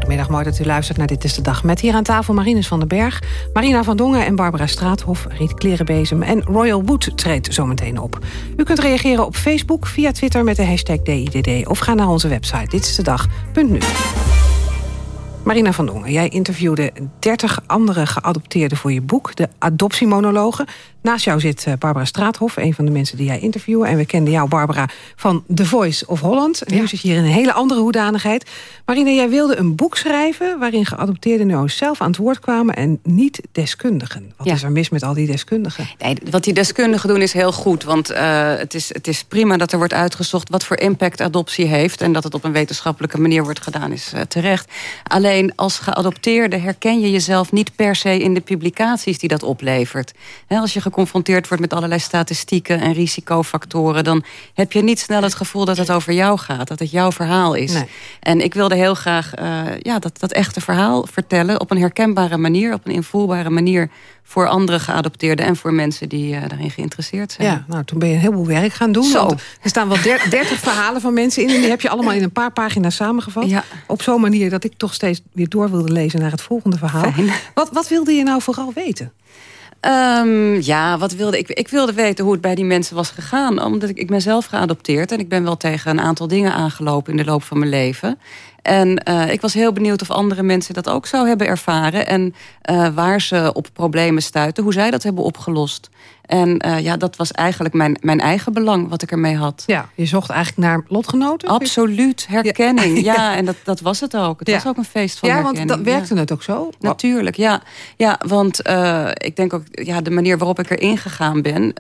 Goedemiddag, mooi dat u luistert naar Dit is de Dag. Met hier aan tafel Marinus van den Berg, Marina van Dongen en Barbara Straathof... Riet Klerenbezem en Royal Wood treedt zometeen op. U kunt reageren op Facebook, via Twitter met de hashtag DIDD... of ga naar onze website ditistedag.nu. Marina van Dongen, jij interviewde 30 andere geadopteerden voor je boek... de Adoptiemonologen. Naast jou zit eh, Barbara Straathof, een van de mensen die jij interviewde. En we kenden jou, Barbara, van The Voice of Holland. En nu zit je hier in een hele andere hoedanigheid. Marina, jij wilde een boek schrijven... waarin geadopteerden nou zelf aan het woord kwamen... en niet deskundigen. Wat is er mis met al die deskundigen? Nee, wat die deskundigen doen is heel goed. Want uh, het, is, het is prima dat er wordt uitgezocht... wat voor impact adoptie heeft... en dat het op een wetenschappelijke manier wordt gedaan, is uh, terecht. Alleen als geadopteerde herken je jezelf niet per se... in de publicaties die dat oplevert. He, als je geconfronteerd wordt met allerlei statistieken en risicofactoren... dan heb je niet snel het gevoel dat het over jou gaat. Dat het jouw verhaal is. Nee. En ik wilde heel graag uh, ja, dat, dat echte verhaal vertellen... op een herkenbare manier, op een invoelbare manier... voor andere geadopteerden en voor mensen die uh, daarin geïnteresseerd zijn. Ja, nou, toen ben je een heleboel werk gaan doen. Zo. er staan wel dertig verhalen van mensen in... en die heb je allemaal in een paar pagina's samengevat. Ja. Op zo'n manier dat ik toch steeds weer door wilde lezen... naar het volgende verhaal. Wat, wat wilde je nou vooral weten? Um, ja, wat wilde ik? Ik wilde weten hoe het bij die mensen was gegaan. Omdat ik, ik ben zelf geadopteerd. En ik ben wel tegen een aantal dingen aangelopen in de loop van mijn leven. En uh, ik was heel benieuwd of andere mensen dat ook zo hebben ervaren. En uh, waar ze op problemen stuiten, hoe zij dat hebben opgelost. En uh, ja, dat was eigenlijk mijn, mijn eigen belang wat ik ermee had. Ja, je zocht eigenlijk naar lotgenoten? Absoluut, herkenning. Ja, ja en dat, dat was het ook. Het ja. was ook een feest van ja, herkenning. Ja, want dat werkte het ook zo? Natuurlijk, ja. Ja, want ik denk ook ja, de manier waarop ik erin gegaan ben...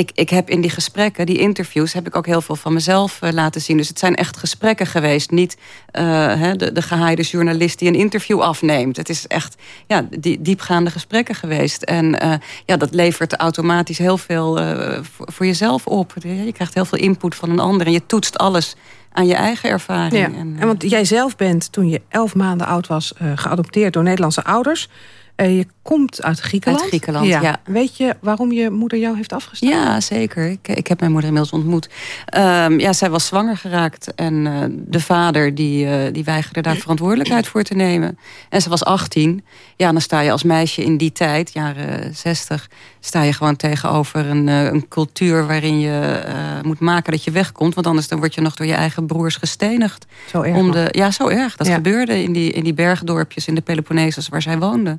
Ik, ik heb in die gesprekken, die interviews... heb ik ook heel veel van mezelf uh, laten zien. Dus het zijn echt gesprekken geweest. Niet uh, de, de gehaaide journalist die een interview afneemt. Het is echt ja, die, diepgaande gesprekken geweest. En uh, ja, dat levert automatisch heel veel voor, voor, jezelf op. Je krijgt heel veel input van een ander. En je toetst alles aan je eigen ervaring. Ja. En, en want jij zelf bent, toen je elf maanden oud was... geadopteerd door Nederlandse ouders... Uh, je komt uit Griekenland. Uit Griekenland, ja. Weet je waarom je moeder jou heeft afgestaan? Ja, zeker. Ik, ik heb mijn moeder inmiddels ontmoet. Um, ja, zij was zwanger geraakt. En uh, de vader die, uh, die weigerde daar verantwoordelijkheid voor te nemen. En ze was 18. Ja, dan sta je als meisje in die tijd, jaren 60... sta je gewoon tegenover een, een cultuur waarin je moet maken dat je wegkomt. Want anders dan word je nog door je eigen broers gestenigd. Zo erg? Om de, ja, zo erg. Dat ja. gebeurde in die, in die bergdorpjes in de Peloponnesus waar zij woonde.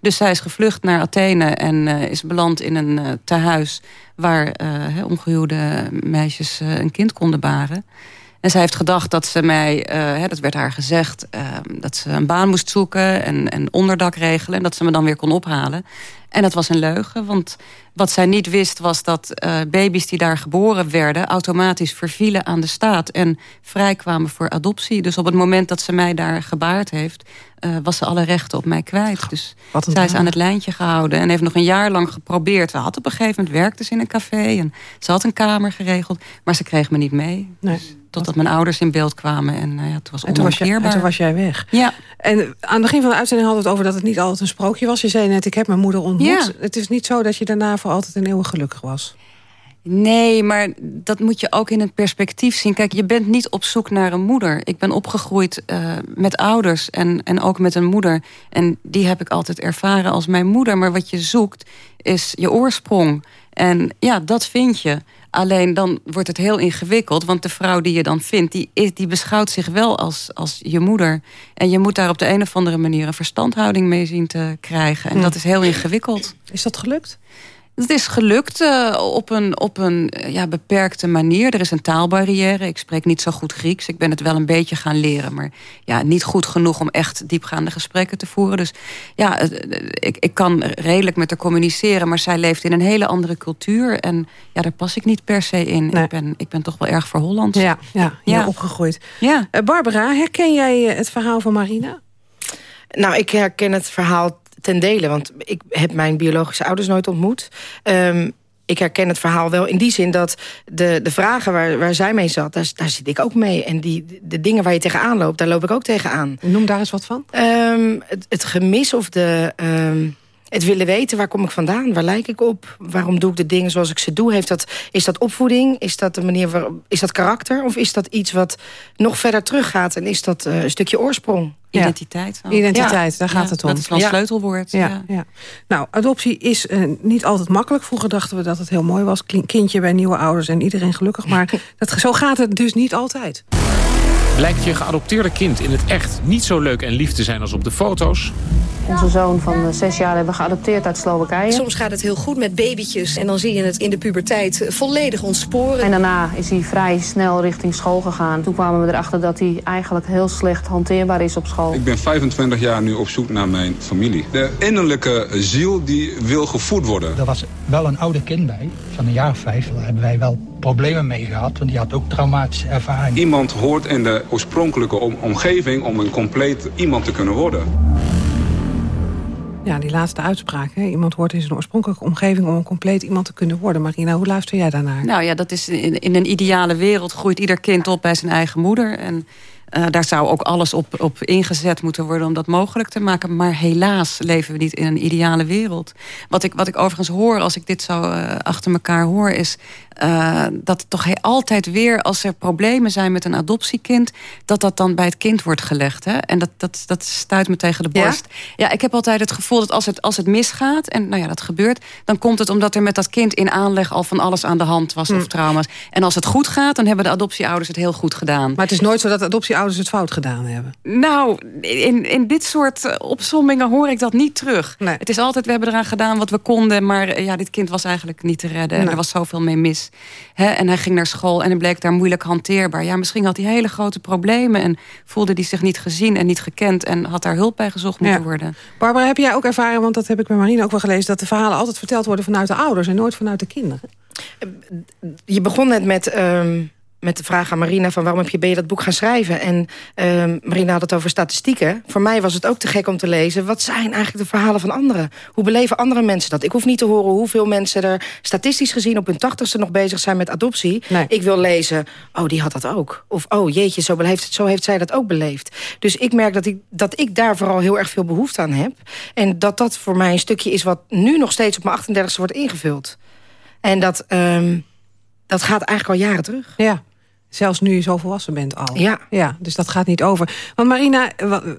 Dus zij is gevlucht naar Athene en uh, is beland in een uh, tehuis... waar uh, ongehuwde meisjes een kind konden baren. En zij heeft gedacht dat ze mij, dat werd haar gezegd... dat ze een baan moest zoeken en, en onderdak regelen... en dat ze me dan weer kon ophalen. En dat was een leugen, want wat zij niet wist was dat baby's die daar geboren werden... automatisch vervielen aan de staat en vrijkwamen voor adoptie. Dus op het moment dat ze mij daar gebaard heeft... Uh, was ze alle rechten op mij kwijt. Dus zij is aan het lijntje gehouden en heeft nog een jaar lang geprobeerd. Ze had op een gegeven moment werkte ze in een café... en ze had een kamer geregeld, maar ze kreeg me niet mee. Nee. Dus totdat mijn ouders in beeld kwamen en uh, ja, het was en toen was, je, en toen was jij weg. Ja. En aan het begin van de uitzending hadden we het over dat het niet altijd een sprookje was. Je zei net, ik heb mijn moeder ontmoet. Ja. Het is niet zo dat je daarna voor altijd een eeuwig gelukkig was. Nee, maar dat moet je ook in het perspectief zien. Kijk, je bent niet op zoek naar een moeder. Ik ben opgegroeid uh, met ouders en, en ook met een moeder. En die heb ik altijd ervaren als mijn moeder. Maar wat je zoekt is je oorsprong. En ja, dat vind je. Alleen dan wordt het heel ingewikkeld. Want de vrouw die je dan vindt, die, is, die beschouwt zich wel als, als je moeder. En je moet daar op de een of andere manier een verstandhouding mee zien te krijgen. En Hm. dat is heel ingewikkeld. Is dat gelukt? Het is gelukt uh, op een, op een uh, ja, beperkte manier. Er is een taalbarrière. Ik spreek niet zo goed Grieks. Ik ben het wel een beetje gaan leren. Maar ja, niet goed genoeg om echt diepgaande gesprekken te voeren. Dus ja, uh, ik, ik kan redelijk met haar communiceren. Maar zij leeft in een hele andere cultuur. En ja, daar pas ik niet per se in. Nee. Ik, ben, ik ben toch wel erg voor Holland. Ja, ja, ja. opgegroeid. Ja. Barbara, herken jij het verhaal van Marina? Nou, ik herken het verhaal ten dele. Want ik heb mijn biologische ouders nooit ontmoet. Um, ik herken het verhaal wel in die zin dat de, de vragen waar, waar zij mee zat... Daar, daar zit ik ook mee. En die, de dingen waar je tegenaan loopt, daar loop ik ook tegenaan. Noem daar eens wat van. Um, het, het, gemis of de... Um, het willen weten, waar kom ik vandaan? Waar lijk ik op? Waarom doe ik de dingen zoals ik ze doe? Heeft dat, is dat opvoeding? Is dat, de manier waar, is dat karakter? Of is dat iets wat nog verder teruggaat? En is dat uh, een stukje oorsprong? Identiteit. Ja. Identiteit, ja. daar gaat ja, het om. Dat is wel een sleutelwoord. Ja. Ja. Nou, adoptie is uh, niet altijd makkelijk. Vroeger dachten we dat het heel mooi was. Kindje bij nieuwe ouders en iedereen gelukkig. Maar dat, zo gaat het dus niet altijd. Blijkt je geadopteerde kind in het echt niet zo leuk en lief te zijn als op de foto's? Onze zoon van zes jaar hebben we geadopteerd uit Slowakije. Soms gaat het heel goed met babytjes en dan zie je het in de puberteit volledig ontsporen. En daarna is hij vrij snel richting school gegaan. Toen kwamen we erachter dat hij eigenlijk heel slecht hanteerbaar is op school. Ik ben 25 jaar nu op zoek naar mijn familie. De innerlijke ziel die wil gevoed worden. Er was wel een oude kind bij, van een jaar of vijf. Daar hebben wij wel problemen mee gehad, want die had ook traumatische ervaring. Iemand hoort in de oorspronkelijke omgeving om een compleet iemand te kunnen worden. Ja, die laatste uitspraak. Hè? Iemand hoort in zijn oorspronkelijke omgeving om een compleet iemand te kunnen worden. Marina, hoe luister jij daarnaar? Nou ja, dat is in, in een ideale wereld groeit ieder kind op bij zijn eigen moeder. En uh, daar zou ook alles op, op ingezet moeten worden om dat mogelijk te maken. Maar helaas leven we niet in een ideale wereld. Wat ik, wat ik overigens hoor als ik dit zo uh, achter elkaar hoor... is uh, dat toch altijd weer als er problemen zijn met een adoptiekind... dat dat dan bij het kind wordt gelegd. Hè? En dat, dat, dat stuit me tegen de borst. Ja? ja, ik heb altijd het gevoel dat als het, als het misgaat... en nou ja, dat gebeurt, dan komt het omdat er met dat kind in aanleg... al van alles aan de hand was hm. of trauma's. En als het goed gaat, dan hebben de adoptieouders het heel goed gedaan. Maar het is nooit zo dat adoptieouders het fout gedaan hebben? Nou, in, in dit soort opsommingen hoor ik dat niet terug. Nee. Het is altijd, we hebben eraan gedaan wat we konden... maar ja, dit kind was eigenlijk niet te redden. En nee. er was zoveel mee mis. He, en hij ging naar school en het bleek daar moeilijk hanteerbaar. Ja, misschien had hij hele grote problemen... en voelde hij zich niet gezien en niet gekend... en had daar hulp bij gezocht moeten ja. worden. Barbara, heb jij ook ervaren, want dat heb ik bij Marina ook wel gelezen... dat de verhalen altijd verteld worden vanuit de ouders... en nooit vanuit de kinderen? Je begon net met... Um met de vraag aan Marina... van waarom heb je, ben je dat boek gaan schrijven? En ehm, Marina had het over statistieken. Voor mij was het ook te gek om te lezen... wat zijn eigenlijk de verhalen van anderen? Hoe beleven andere mensen dat? Ik hoef niet te horen hoeveel mensen er statistisch gezien... op hun tachtigste nog bezig zijn met adoptie. Ik wil lezen, oh, die had dat ook. Of, oh, jeetje, zo, beleeft, zo heeft zij dat ook beleefd. Dus ik merk dat ik, dat ik daar vooral heel erg veel behoefte aan heb. En dat dat voor mij een stukje is... wat nu nog steeds op mijn 38e wordt ingevuld. En dat, um, dat gaat eigenlijk al jaren terug. Ja. Zelfs nu je zo volwassen bent al. Ja. ja. Dus dat gaat niet over. Want Marina,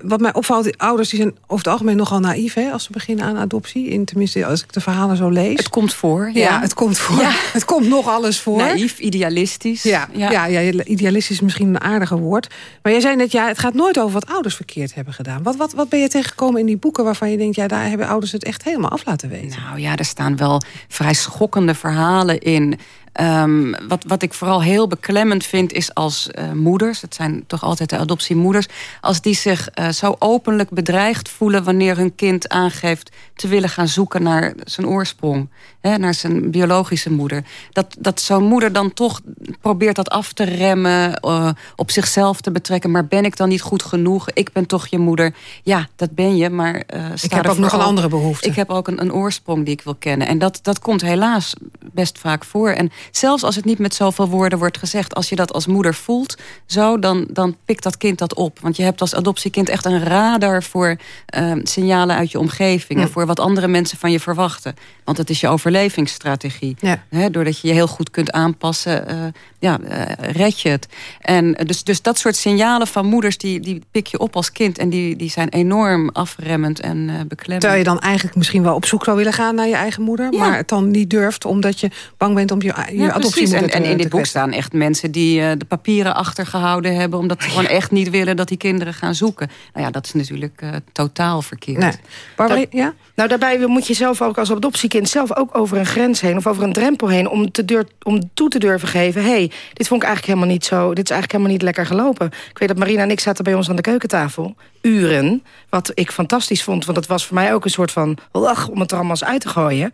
wat, mij opvalt... ouders die zijn over het algemeen nogal naïef... Hè, als ze beginnen aan adoptie. In, tenminste, als ik de verhalen zo lees. Het komt voor. Ja, ja het komt voor. Ja. Het komt nog alles voor. Naïef, idealistisch. Ja, ja. Ja, idealistisch is misschien een aardiger woord. Maar jij zei net, ja, het gaat nooit over wat ouders verkeerd hebben gedaan. Wat, wat, wat ben je tegengekomen in die boeken waarvan je denkt... ja, daar hebben ouders het echt helemaal af laten weten? Nou ja, er staan wel vrij schokkende verhalen in... Um, wat, wat ik vooral heel beklemmend vind is als uh, moeders... het zijn toch altijd de adoptiemoeders... als die zich uh, zo openlijk bedreigd voelen... wanneer hun kind aangeeft te willen gaan zoeken naar zijn oorsprong. Hè, naar zijn biologische moeder. Dat, dat zo'n moeder dan toch probeert dat af te remmen... Uh, op zichzelf te betrekken. Maar ben ik dan niet goed genoeg? Ik ben toch je moeder. Ja, dat ben je, maar... ik heb ook nog een andere behoefte. Ik heb ook een, een oorsprong die ik wil kennen. En dat, dat komt helaas best vaak voor. En zelfs als het niet met zoveel woorden wordt gezegd... als je dat als moeder voelt, zo, dan, dan pikt dat kind dat op. Want je hebt als adoptiekind echt een radar voor uh, signalen uit je omgeving... en voor wat andere mensen van je verwachten. Want het is je overlevingsstrategie. Ja. doordat je je heel goed kunt aanpassen, uh, ja, uh, red je het. En dus, dus dat soort signalen van moeders, die, die pik je op als kind... en die, die zijn enorm afremmend en uh, beklemmend. Terwijl je dan eigenlijk misschien wel op zoek zou willen gaan naar je eigen moeder... maar het dan niet durft omdat je bang bent om je, je ja, adoptiemoeder en, en in dit boek staan echt mensen die uh, de papieren achtergehouden hebben... omdat ze gewoon echt niet willen dat die kinderen gaan zoeken. Nou ja, dat is natuurlijk uh, totaal verkeerd. Nee. Barbara, ja? Nou, daarbij moet je zelf ook als adoptiekind zelf ook over een grens heen... of over een drempel heen om, te deur, om toe te durven geven... hey, dit vond ik eigenlijk helemaal niet zo, dit is eigenlijk helemaal niet lekker gelopen. Ik weet dat Marina en ik zaten bij ons aan de keukentafel uren. Wat ik fantastisch vond, want het was voor mij ook een soort van... lach om het er allemaal eens uit te gooien.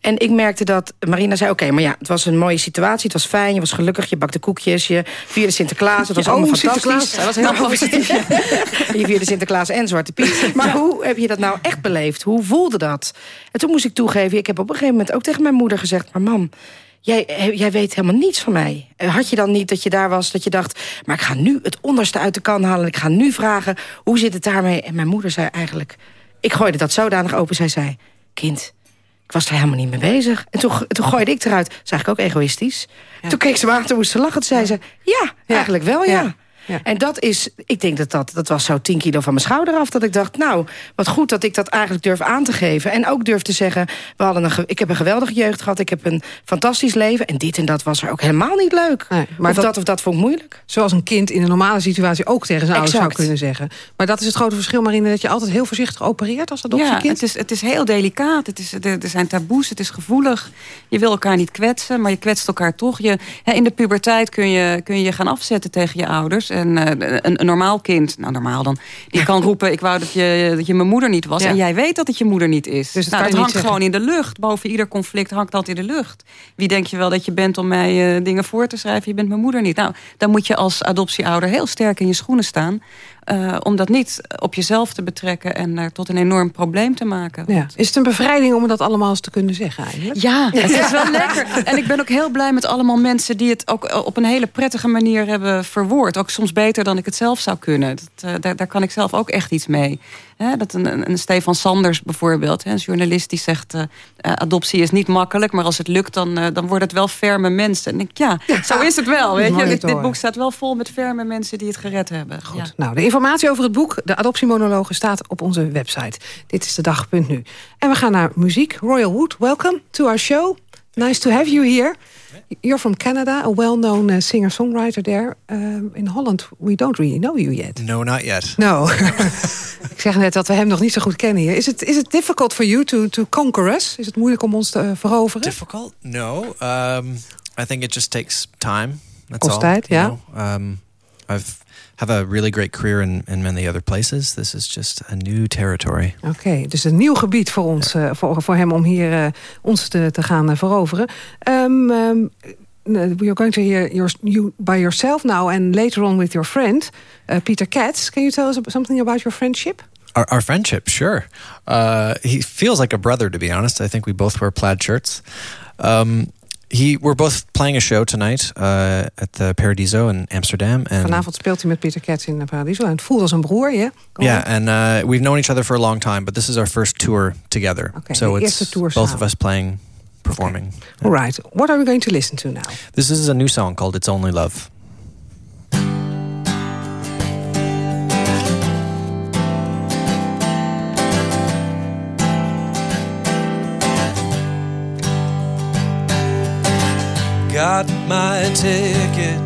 En ik merkte dat Marina zei, oké, maar ja, het was een mooie situatie. Het was fijn, je was gelukkig, je bakte koekjes, je vierde Sinterklaas. Het was allemaal fantastisch. Dat was heel nou, positief. je vierde Sinterklaas en Zwarte Piet. Maar hoe heb je dat nou echt beleefd? Hoe voelde dat? En toen moest ik toegeven, ik heb op een gegeven moment ook tegen mijn moeder gezegd... maar mam, Jij, jij weet helemaal niets van mij. Had je dan niet dat je daar was, dat je dacht... maar ik ga nu het onderste uit de kan halen... en ik ga nu vragen, hoe zit het daarmee? En mijn moeder zei eigenlijk... ik gooide dat zodanig open, zij zei... kind, ik was er helemaal niet mee bezig. En toen, toen gooide ik eruit. Dat is eigenlijk ook egoïstisch. Toen keek ze me aan, toen moest ze lachen. Toen zei ze, ja, eigenlijk wel, ja. Ja. En dat is, ik denk dat dat, dat was zo 10 kilo van mijn schouder af. Dat ik dacht, nou, wat goed dat ik dat eigenlijk durf aan te geven. En ook durf te zeggen, we hadden een, ik heb een geweldige jeugd gehad. Ik heb een fantastisch leven. En dit en dat was er ook helemaal niet leuk. Nee, maar of dat, of dat vond ik moeilijk. Zoals een kind in een normale situatie ook tegen zijn ouders zou kunnen zeggen. Maar dat is het grote verschil, Marine, dat je altijd heel voorzichtig opereert als adoptiekind. Ja, het is, het is heel delicaat. Het is, er, er zijn taboes, het is gevoelig. Je wil elkaar niet kwetsen, maar je kwetst elkaar toch. Je, hè, in de puberteit kun je, kun je gaan afzetten tegen je ouders. En uh, een, een, normaal kind, nou normaal dan, die kan roepen... ik wou dat je, dat je mijn moeder niet was. En jij weet dat het je moeder niet is. Dus nou, het hangt gewoon in de lucht. Boven ieder conflict hangt dat in de lucht. Wie denk je wel dat je bent om mij uh, dingen voor te schrijven? Je bent mijn moeder niet. Nou, dan moet je als adoptieouder heel sterk in je schoenen staan... Uh, om dat niet op jezelf te betrekken en daar tot een enorm probleem te maken. Ja. Is het een bevrijding om dat allemaal eens te kunnen zeggen eigenlijk? Ja, het is wel lekker. En ik ben ook heel blij met allemaal mensen die het ook op een hele prettige manier hebben verwoord. Ook soms beter dan ik het zelf zou kunnen. Dat, uh, daar, daar kan ik zelf ook echt iets mee. Hè, dat een, een Stefan Sanders bijvoorbeeld, hè, een journalist die zegt... Uh, adoptie is niet makkelijk, maar als het lukt, dan, uh, dan wordt het wel ferme mensen. En ik, ja, ja, zo is het wel. Weet je? Dit, dit, boek staat wel vol met ferme mensen die het gered hebben. Goed, ja. nou, de informatie over het boek, de adoptiemonologen, staat op onze website. Dit is de dag.nu. En we gaan naar muziek. Royal Wood, welcome to our show. Nice to have you here. You're from Canada, a well-known uh, singer-songwriter there. Um, in Holland, we don't really know you yet. No, not yet. No. Ik zeg net dat we hem nog niet zo goed kennen hier. Is it, is it difficult for you to, to conquer us? Is het moeilijk om ons te uh, veroveren? Difficult? No. Um, I think it just takes time. That's Kost tijd, ja. Um, I've have a really great career in, in many other places. This is just a new territory. Oké, okay, dus een nieuw gebied voor ons, uh, voor, voor hem om hier uh, ons te, te gaan uh, veroveren. Um, um, you're going to hear your, you by yourself now and later on with your friend, uh, Peter Katz. Can you tell us something about your friendship? Our, our friendship, sure. Uh, he feels like a brother, to be honest. I think we both wear plaid shirts. Um, he, we're both playing a show tonight uh, at the Paradiso in Amsterdam. And Vanavond speelt hij met Peter Katz in Paradiso. En het voelt als een broer, ja? Yeah, and uh, we've known each other for a long time, but this is our first tour together. Okay, so it's both samen. of us playing, performing. All right. What are we going to listen to now? This is a new song called It's Only Love. Got my ticket,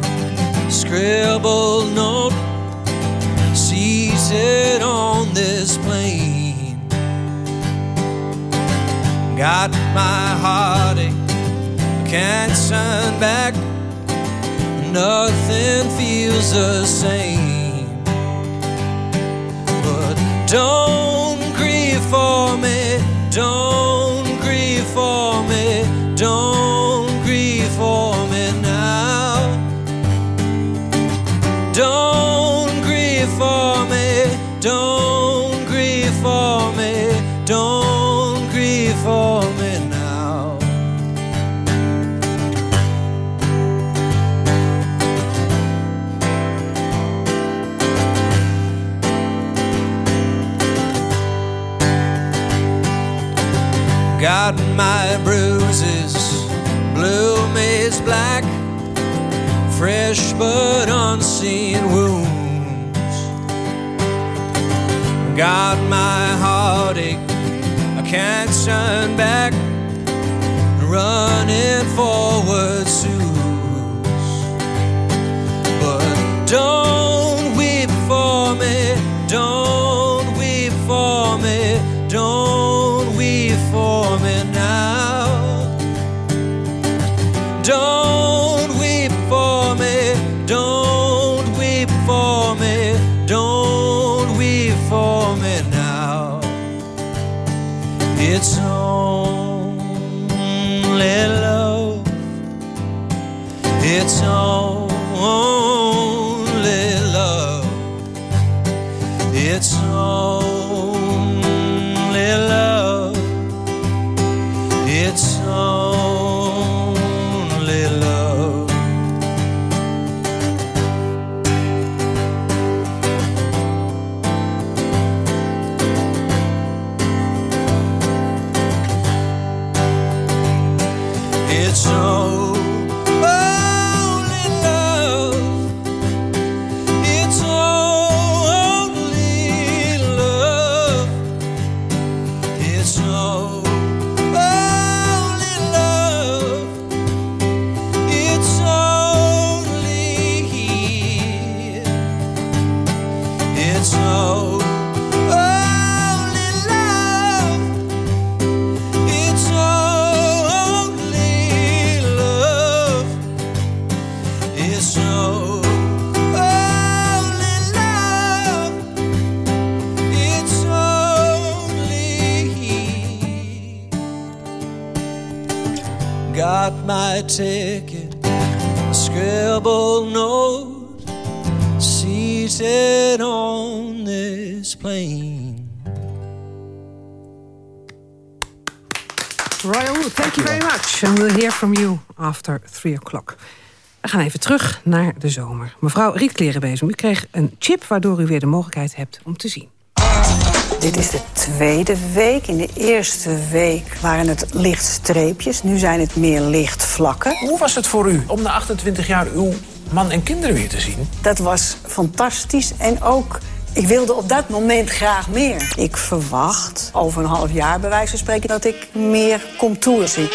scribbled note, seated on this plane. Got my heartache, can't turn back, nothing feels the same. But don't grieve for me, don't grieve for me, don't my bruises, blue maze black, fresh but unseen wounds. Got my heartache, I can't turn back, running forward soon. But don't it's so from you after 3 o'clock. We gaan even terug naar de zomer. Mevrouw Riet Klerenbezem, u kreeg een chip... waardoor u weer de mogelijkheid hebt om te zien. Dit is de tweede week. In de eerste week waren het lichtstreepjes. Nu zijn het meer lichtvlakken. Hoe was het voor u om na 28 jaar uw man en kinderen weer te zien? Dat was fantastisch. En ook, ik wilde op dat moment graag meer. Ik verwacht over een half jaar bij wijze van spreken... dat ik meer contour zie.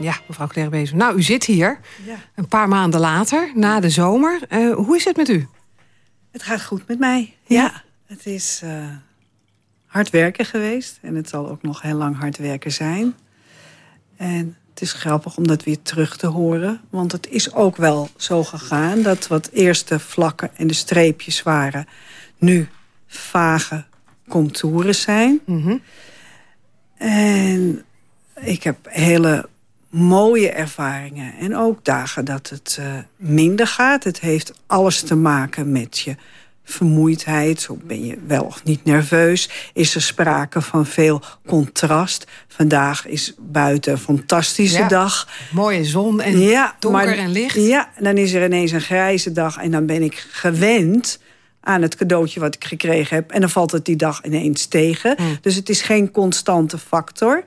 Ja, mevrouw Klerenbezem. Nou, u zit hier Ja. een paar maanden later, na de zomer. Eh, hoe is het met u? Het gaat goed met mij. Ja, het is eh, hard werken geweest. En het zal ook nog heel lang hard werken zijn. En het is grappig om dat weer terug te horen. Want het is ook wel zo gegaan dat wat eerst de vlakken en de streepjes waren... nu vage contouren zijn. En ik heb hele mooie ervaringen. En ook dagen dat het uh, minder gaat. Het heeft alles te maken met je vermoeidheid? Ben je wel of niet nerveus? Is er sprake van veel contrast? Vandaag is buiten een fantastische Ja, dag. Mooie zon en donker en licht. Ja, dan is er ineens een grijze dag en dan ben ik gewend aan het cadeautje wat ik gekregen heb. En dan valt het die dag ineens tegen. Hmm. Dus het is geen constante factor.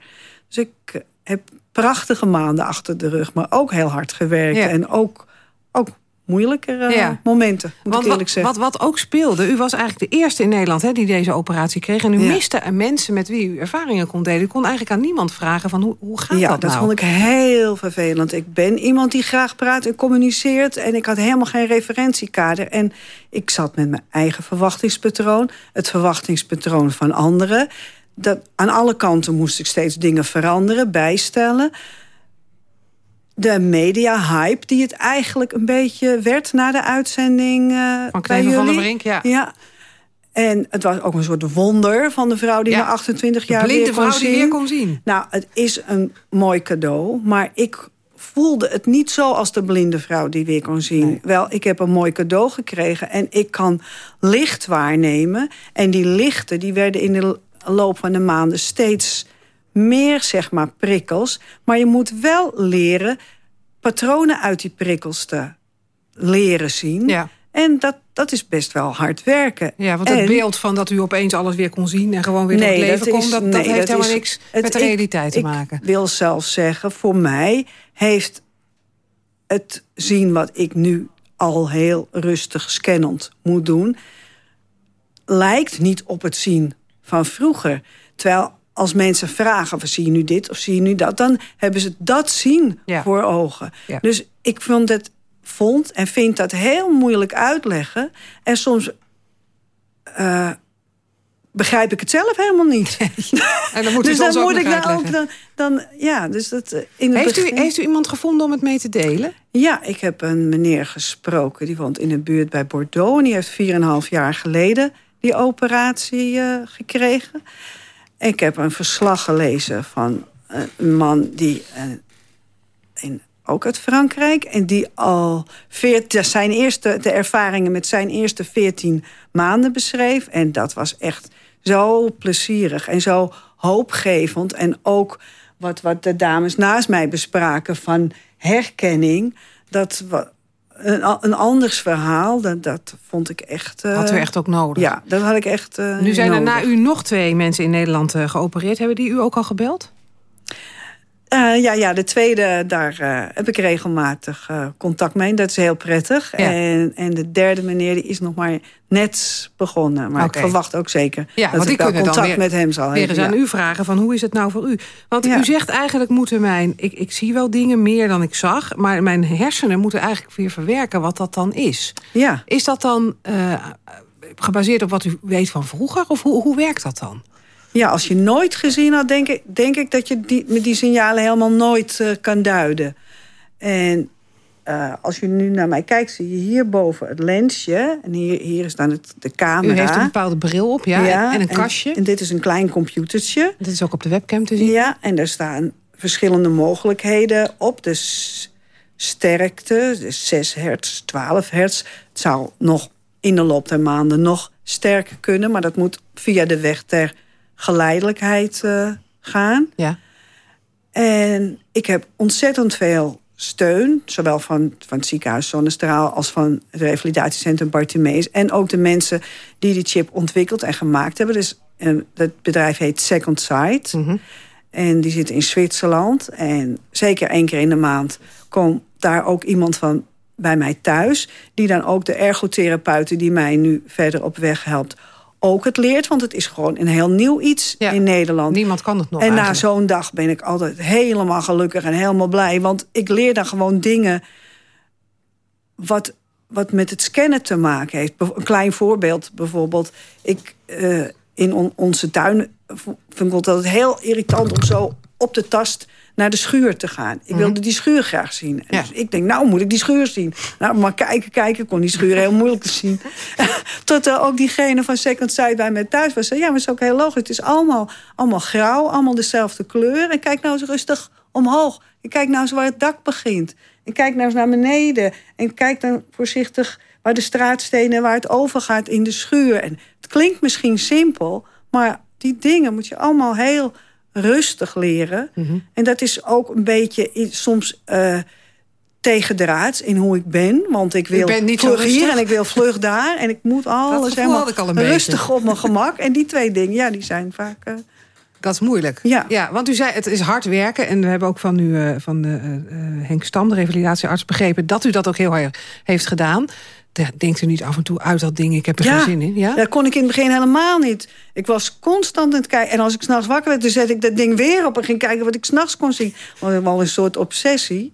Dus ik eh, heb prachtige maanden achter de rug, maar ook heel hard gewerkt. Ja. En ook, ook moeilijkere Ja. momenten, moet Want ik eerlijk wat, zeggen. wat, wat ook speelde, u was eigenlijk de eerste in Nederland hè, die deze operatie kreeg. En u Ja. miste mensen met wie u ervaringen kon delen. U kon eigenlijk aan niemand vragen van hoe, hoe gaat ja, dat dat nou? vond ik heel vervelend. Ik ben iemand die graag praat en communiceert... en ik had helemaal geen referentiekader. En ik zat met mijn eigen verwachtingspatroon... het verwachtingspatroon van anderen. Dat, aan alle kanten moest ik steeds dingen veranderen, bijstellen. De media-hype die het eigenlijk een beetje werd... na de uitzending eh Van bij Knevel van der jullie. Brink, ja. ja. En het was ook een soort wonder van de vrouw die Ja, na 28 de jaar weer kon vrouw die weer kon zien. Nou, het is een mooi cadeau, maar ik voelde het niet zo als de blinde vrouw die weer kon zien. Wel, ik heb een mooi cadeau gekregen en ik kan licht waarnemen. En die lichten die werden in de loop van de maanden steeds meer, zeg maar, prikkels. Maar je moet wel leren patronen uit die prikkels te leren zien. Ja. En dat, dat is best wel hard werken. Ja, want het En- beeld van dat u opeens alles weer kon zien... en gewoon weer Nee, het leven dat kon... is- dat, dat heeft dat helemaal is- niks het- met de ik- realiteit te ik maken. wil zelfs zeggen, voor mij heeft het zien wat ik nu al heel rustig scannend moet doen... lijkt niet op het zien van vroeger. Terwijl als mensen vragen, of zie je nu dit of zie je nu dat... dan hebben ze dat zien Ja. voor ogen. Ja. Dus ik vond het, vond en vind dat heel moeilijk uitleggen. En soms eh, begrijp ik het zelf helemaal niet. En dan moet dus dan ook moet ik daar ook dan, dan ja, dus dat eh, in Heeft u, heeft u iemand gevonden om het mee te delen? Ja, ik heb een meneer gesproken. Die woont in de buurt bij Bordeaux. En die heeft 4,5 jaar geleden die operatie eh, gekregen. Ik heb een verslag gelezen van eh, een man die... eh, in, ook uit Frankrijk. En die al veert, zijn eerste, de ervaringen met zijn eerste 14 maanden beschreef. En dat was echt zo plezierig en zo hoopgevend. En ook wat, wat de dames naast mij bespraken van herkenning. Dat een, anders verhaal, dat, dat vond ik echt... eh, Had u echt ook nodig? Ja, dat had ik echt eh, Nu zijn er na u nog twee mensen in Nederland eh, geopereerd. Hebben die u ook al gebeld? Eh, ja, ja, de tweede, daar eh, heb ik regelmatig eh, contact mee. Dat is heel prettig. Ja. En, en de derde meneer die is nog maar net begonnen. Maar ik verwacht ook zeker Ja, dat ik wel contact weer, met hem zal weer hebben. eens aan ja. u vragen van hoe is het nou voor u? Want u zegt eigenlijk moeten mijn... Ik, ik zie wel dingen meer dan ik zag... maar mijn hersenen moeten eigenlijk weer verwerken wat dat dan is. Ja. Is dat dan gebaseerd op wat u weet van vroeger? Of hoe, hoe werkt dat dan? Ja, als je nooit gezien had, denk ik, denk ik dat je die, met die signalen helemaal nooit eh, kan duiden. En eh, als je nu naar mij kijkt, zie je hierboven het lensje. En hier, hier is dan het, de camera. U heeft een bepaalde bril op, ja, en een kastje. En, dit is een klein computertje. Dit is ook op de webcam te zien. Ja, en daar staan verschillende mogelijkheden op. Dus sterkte, dus 6 hertz, 12 hertz. Het zou nog in de loop der maanden nog sterker kunnen... maar dat moet via de weg ter geleidelijkheid eh, gaan. Ja. En ik heb ontzettend veel steun, zowel van, van het ziekenhuis Zonnestraal... als van het revalidatiecentrum Bartimeus... en ook de mensen die die chip ontwikkeld en gemaakt hebben. Dus eh, het bedrijf heet Second Sight. En die zit in Zwitserland. En zeker één keer in de maand komt daar ook iemand van bij mij thuis... die dan ook de ergotherapeuten die mij nu verder op weg helpt... ook het leert, want het is gewoon een heel nieuw iets in Nederland. Niemand kan het nog En na zo'n dag ben ik altijd helemaal gelukkig en helemaal blij. Want ik leer dan gewoon dingen wat, wat met het scannen te maken heeft. Een klein voorbeeld bijvoorbeeld. Ik, eh, in on- onze tuin vind ik het altijd heel irritant om zo op de tast naar de schuur te gaan. Ik wilde die schuur graag zien. En Dus ik denk, nou moet ik die schuur zien. Nou, maar kijken, kijken, ik kon die schuur heel moeilijk te zien. Tot er ook diegene van Second Sight bij mij thuis was. zei, Ja, maar het is ook heel logisch. Het is allemaal, allemaal grauw, allemaal dezelfde kleur. En kijk nou eens rustig omhoog. En kijk nou eens waar het dak begint. En kijk nou eens naar beneden. En kijk dan voorzichtig waar de straatstenen... waar het overgaat in de schuur. En het klinkt misschien simpel... maar die dingen moet je allemaal heel rustig leren. Mhm. En dat is ook een beetje soms eh tegendraads in hoe ik ben. Want ik wil niet vlug hier en ik wil vlug daar. En ik moet alles helemaal had ik al een beetje. rustig op mijn gemak. En die twee dingen, ja, die zijn vaak... eh, Dat is moeilijk. Ja. want u zei het is hard werken. En we hebben ook van, u, eh, van eh, eh, Henk Stam, de revalidatiearts, begrepen... dat u dat ook heel erg heeft gedaan. De- Denkt u niet af en toe uit dat ding, ik heb er geen zin in? Ja? Dat kon ik in het begin helemaal niet. Ik was constant aan het kijken. En als ik s'nachts wakker werd, dan zette ik dat ding weer op... en ging kijken wat ik s'nachts kon zien. Want het was een soort obsessie.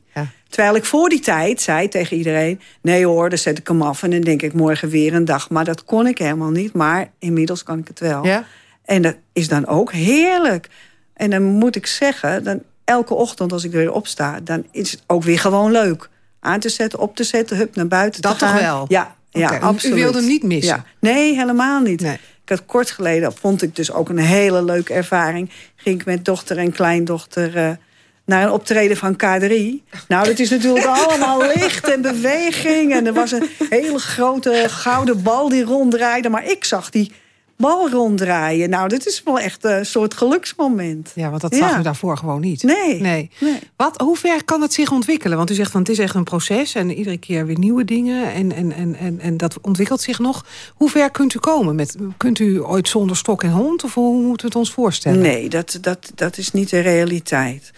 Terwijl ik voor die tijd zei tegen iedereen... nee hoor, dan zet ik hem af en dan denk ik morgen weer een dag. Maar dat kon ik helemaal niet. Maar inmiddels kan ik het wel. Ja? En dat is dan ook heerlijk. En dan moet ik zeggen, dan elke ochtend als ik er weer opsta... dan is het ook weer gewoon leuk. Aan te zetten, op te zetten, hup, naar buiten Dat te gaan. toch wel? Ja, ja Oké, u- absoluut. wilde hem niet missen? Ja. Nee, helemaal niet. Ik had kort geleden, vond ik dus ook een hele leuke ervaring... ging ik met dochter en kleindochter... eh, naar een optreden van K3. Nou, dat is natuurlijk allemaal licht en beweging. En er was een hele grote gouden bal die ronddraaide. Maar ik zag die bal ronddraaien. Nou, dit is wel echt een soort geluksmoment. Ja, want dat zag u daarvoor gewoon niet. Nee. nee. Wat, hoe ver kan het zich ontwikkelen? Want u zegt van het is echt een proces en iedere keer weer nieuwe dingen. En, en, en, en, en dat ontwikkelt zich nog. Hoe ver kunt u komen? Met, kunt u ooit zonder stok en hond? Of hoe moeten we het ons voorstellen? Nee, dat, dat, dat is niet de realiteit.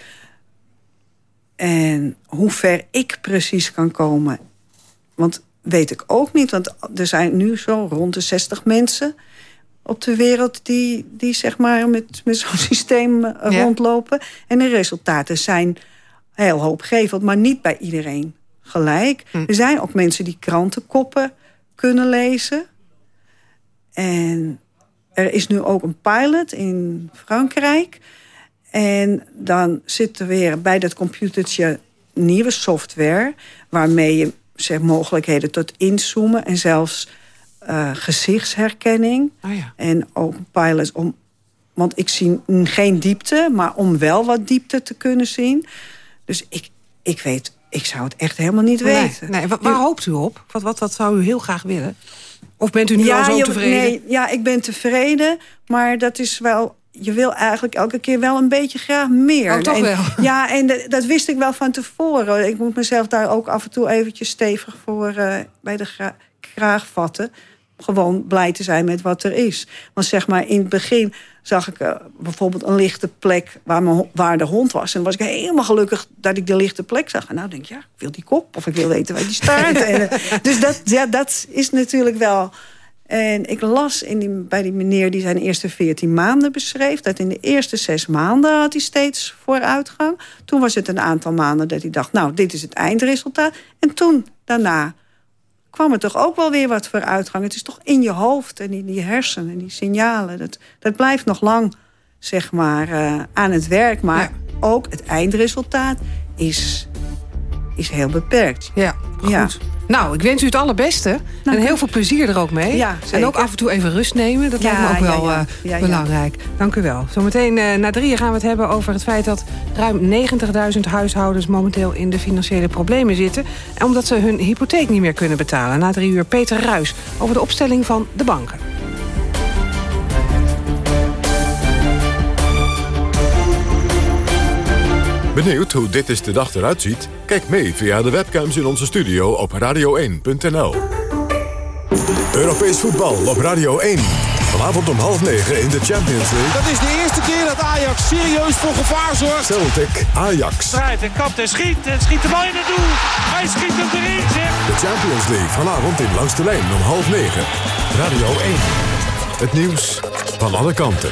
En hoe ver ik precies kan komen... want weet ik ook niet. Want er zijn nu zo rond de 60 mensen op de wereld... die, die zeg maar met, met zo'n systeem eh, Ja. rondlopen. En de resultaten zijn heel hoopgevend, maar niet bij iedereen gelijk. Hm. Er zijn ook mensen die krantenkoppen kunnen lezen. En er is nu ook een pilot in Frankrijk. En dan zit er weer bij dat computertje nieuwe software... waarmee je zeg, mogelijkheden tot inzoomen en zelfs eh, gezichtsherkenning. Ah, ja. En ook pilots om... Want ik zie geen diepte, maar om wel wat diepte te kunnen zien. Dus ik, ik weet, ik zou het echt helemaal niet Nee, weten. nee, wa- waar hoopt u op? Wat, wat, wat zou u heel graag willen? Of bent u nu al zo je- tevreden? Nee, ja, ik ben tevreden, maar dat is wel... Je wil eigenlijk elke keer wel een beetje graag meer. Oh, toch En- wel? Ja, en dat, dat wist ik wel van tevoren. Ik moet mezelf daar ook af en toe eventjes stevig voor eh, bij de gra- kraag vatten. Gewoon blij te zijn met wat er is. Want zeg maar, in het begin zag ik eh, bijvoorbeeld een lichte plek waar, mijn, waar de hond was. En was ik helemaal gelukkig dat ik de lichte plek zag. En nou denk ik, ja, ik wil die kop of ik wil weten waar die staat. en, eh, dus dat, ja, dat is natuurlijk wel... En ik las in die, bij die meneer die zijn eerste 14 maanden beschreef... dat in de eerste zes maanden had hij steeds vooruitgang. Toen was het een aantal maanden dat hij dacht... nou, dit is het eindresultaat. En toen, daarna, kwam er toch ook wel weer wat vooruitgang. Het is toch in je hoofd en in die hersenen, die signalen. Dat, dat blijft nog lang, zeg maar, eh, aan het werk. Maar ook het eindresultaat is, is heel beperkt. Ja, goed. Nou, ik wens u het allerbeste. en heel veel plezier er ook mee. Ja, en ook af en toe even rust nemen. Dat Ja, lijkt me ook wel eh, belangrijk. Dank u wel. Zometeen eh, na drieën gaan we het hebben over het feit... dat ruim 90.000 huishoudens momenteel in de financiële problemen zitten... en omdat ze hun hypotheek niet meer kunnen betalen. Na drie uur Peter Ruis over de opstelling van de banken. Benieuwd hoe dit is de dag eruit ziet? Kijk mee via de webcams in onze studio op radio1.nl. Europees voetbal op Radio 1. Vanavond om half negen in de Champions League. Dat is de eerste keer dat Ajax serieus voor gevaar zorgt. Celtic, Ajax. Draait en kapt en schiet en schiet de bal in het doel. Hij schiet hem erin, zeg. De Champions League vanavond in Langs de Lijn om half negen. Radio 1. Het nieuws van alle kanten.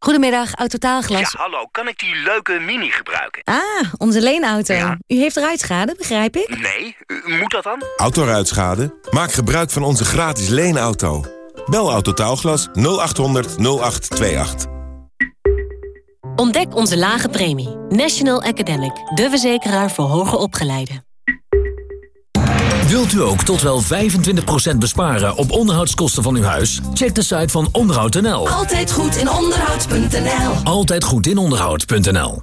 Goedemiddag, Autotaalglas. Ja, hallo. Kan ik die leuke Mini gebruiken? Ah, onze leenauto. U heeft ruitschade, begrijp ik? Nee, moet dat dan? Autoruitschade? Maak gebruik van onze gratis leenauto. Bel Autotaalglas 0800 0828. Ontdek onze lage premie. National Academic, de verzekeraar voor hoger opgeleiden. Wilt u ook tot wel 25% besparen op onderhoudskosten van uw huis? Check de site van onderhoud.nl. Altijd goed in onderhoud.nl. Altijd goed in onderhoud.nl.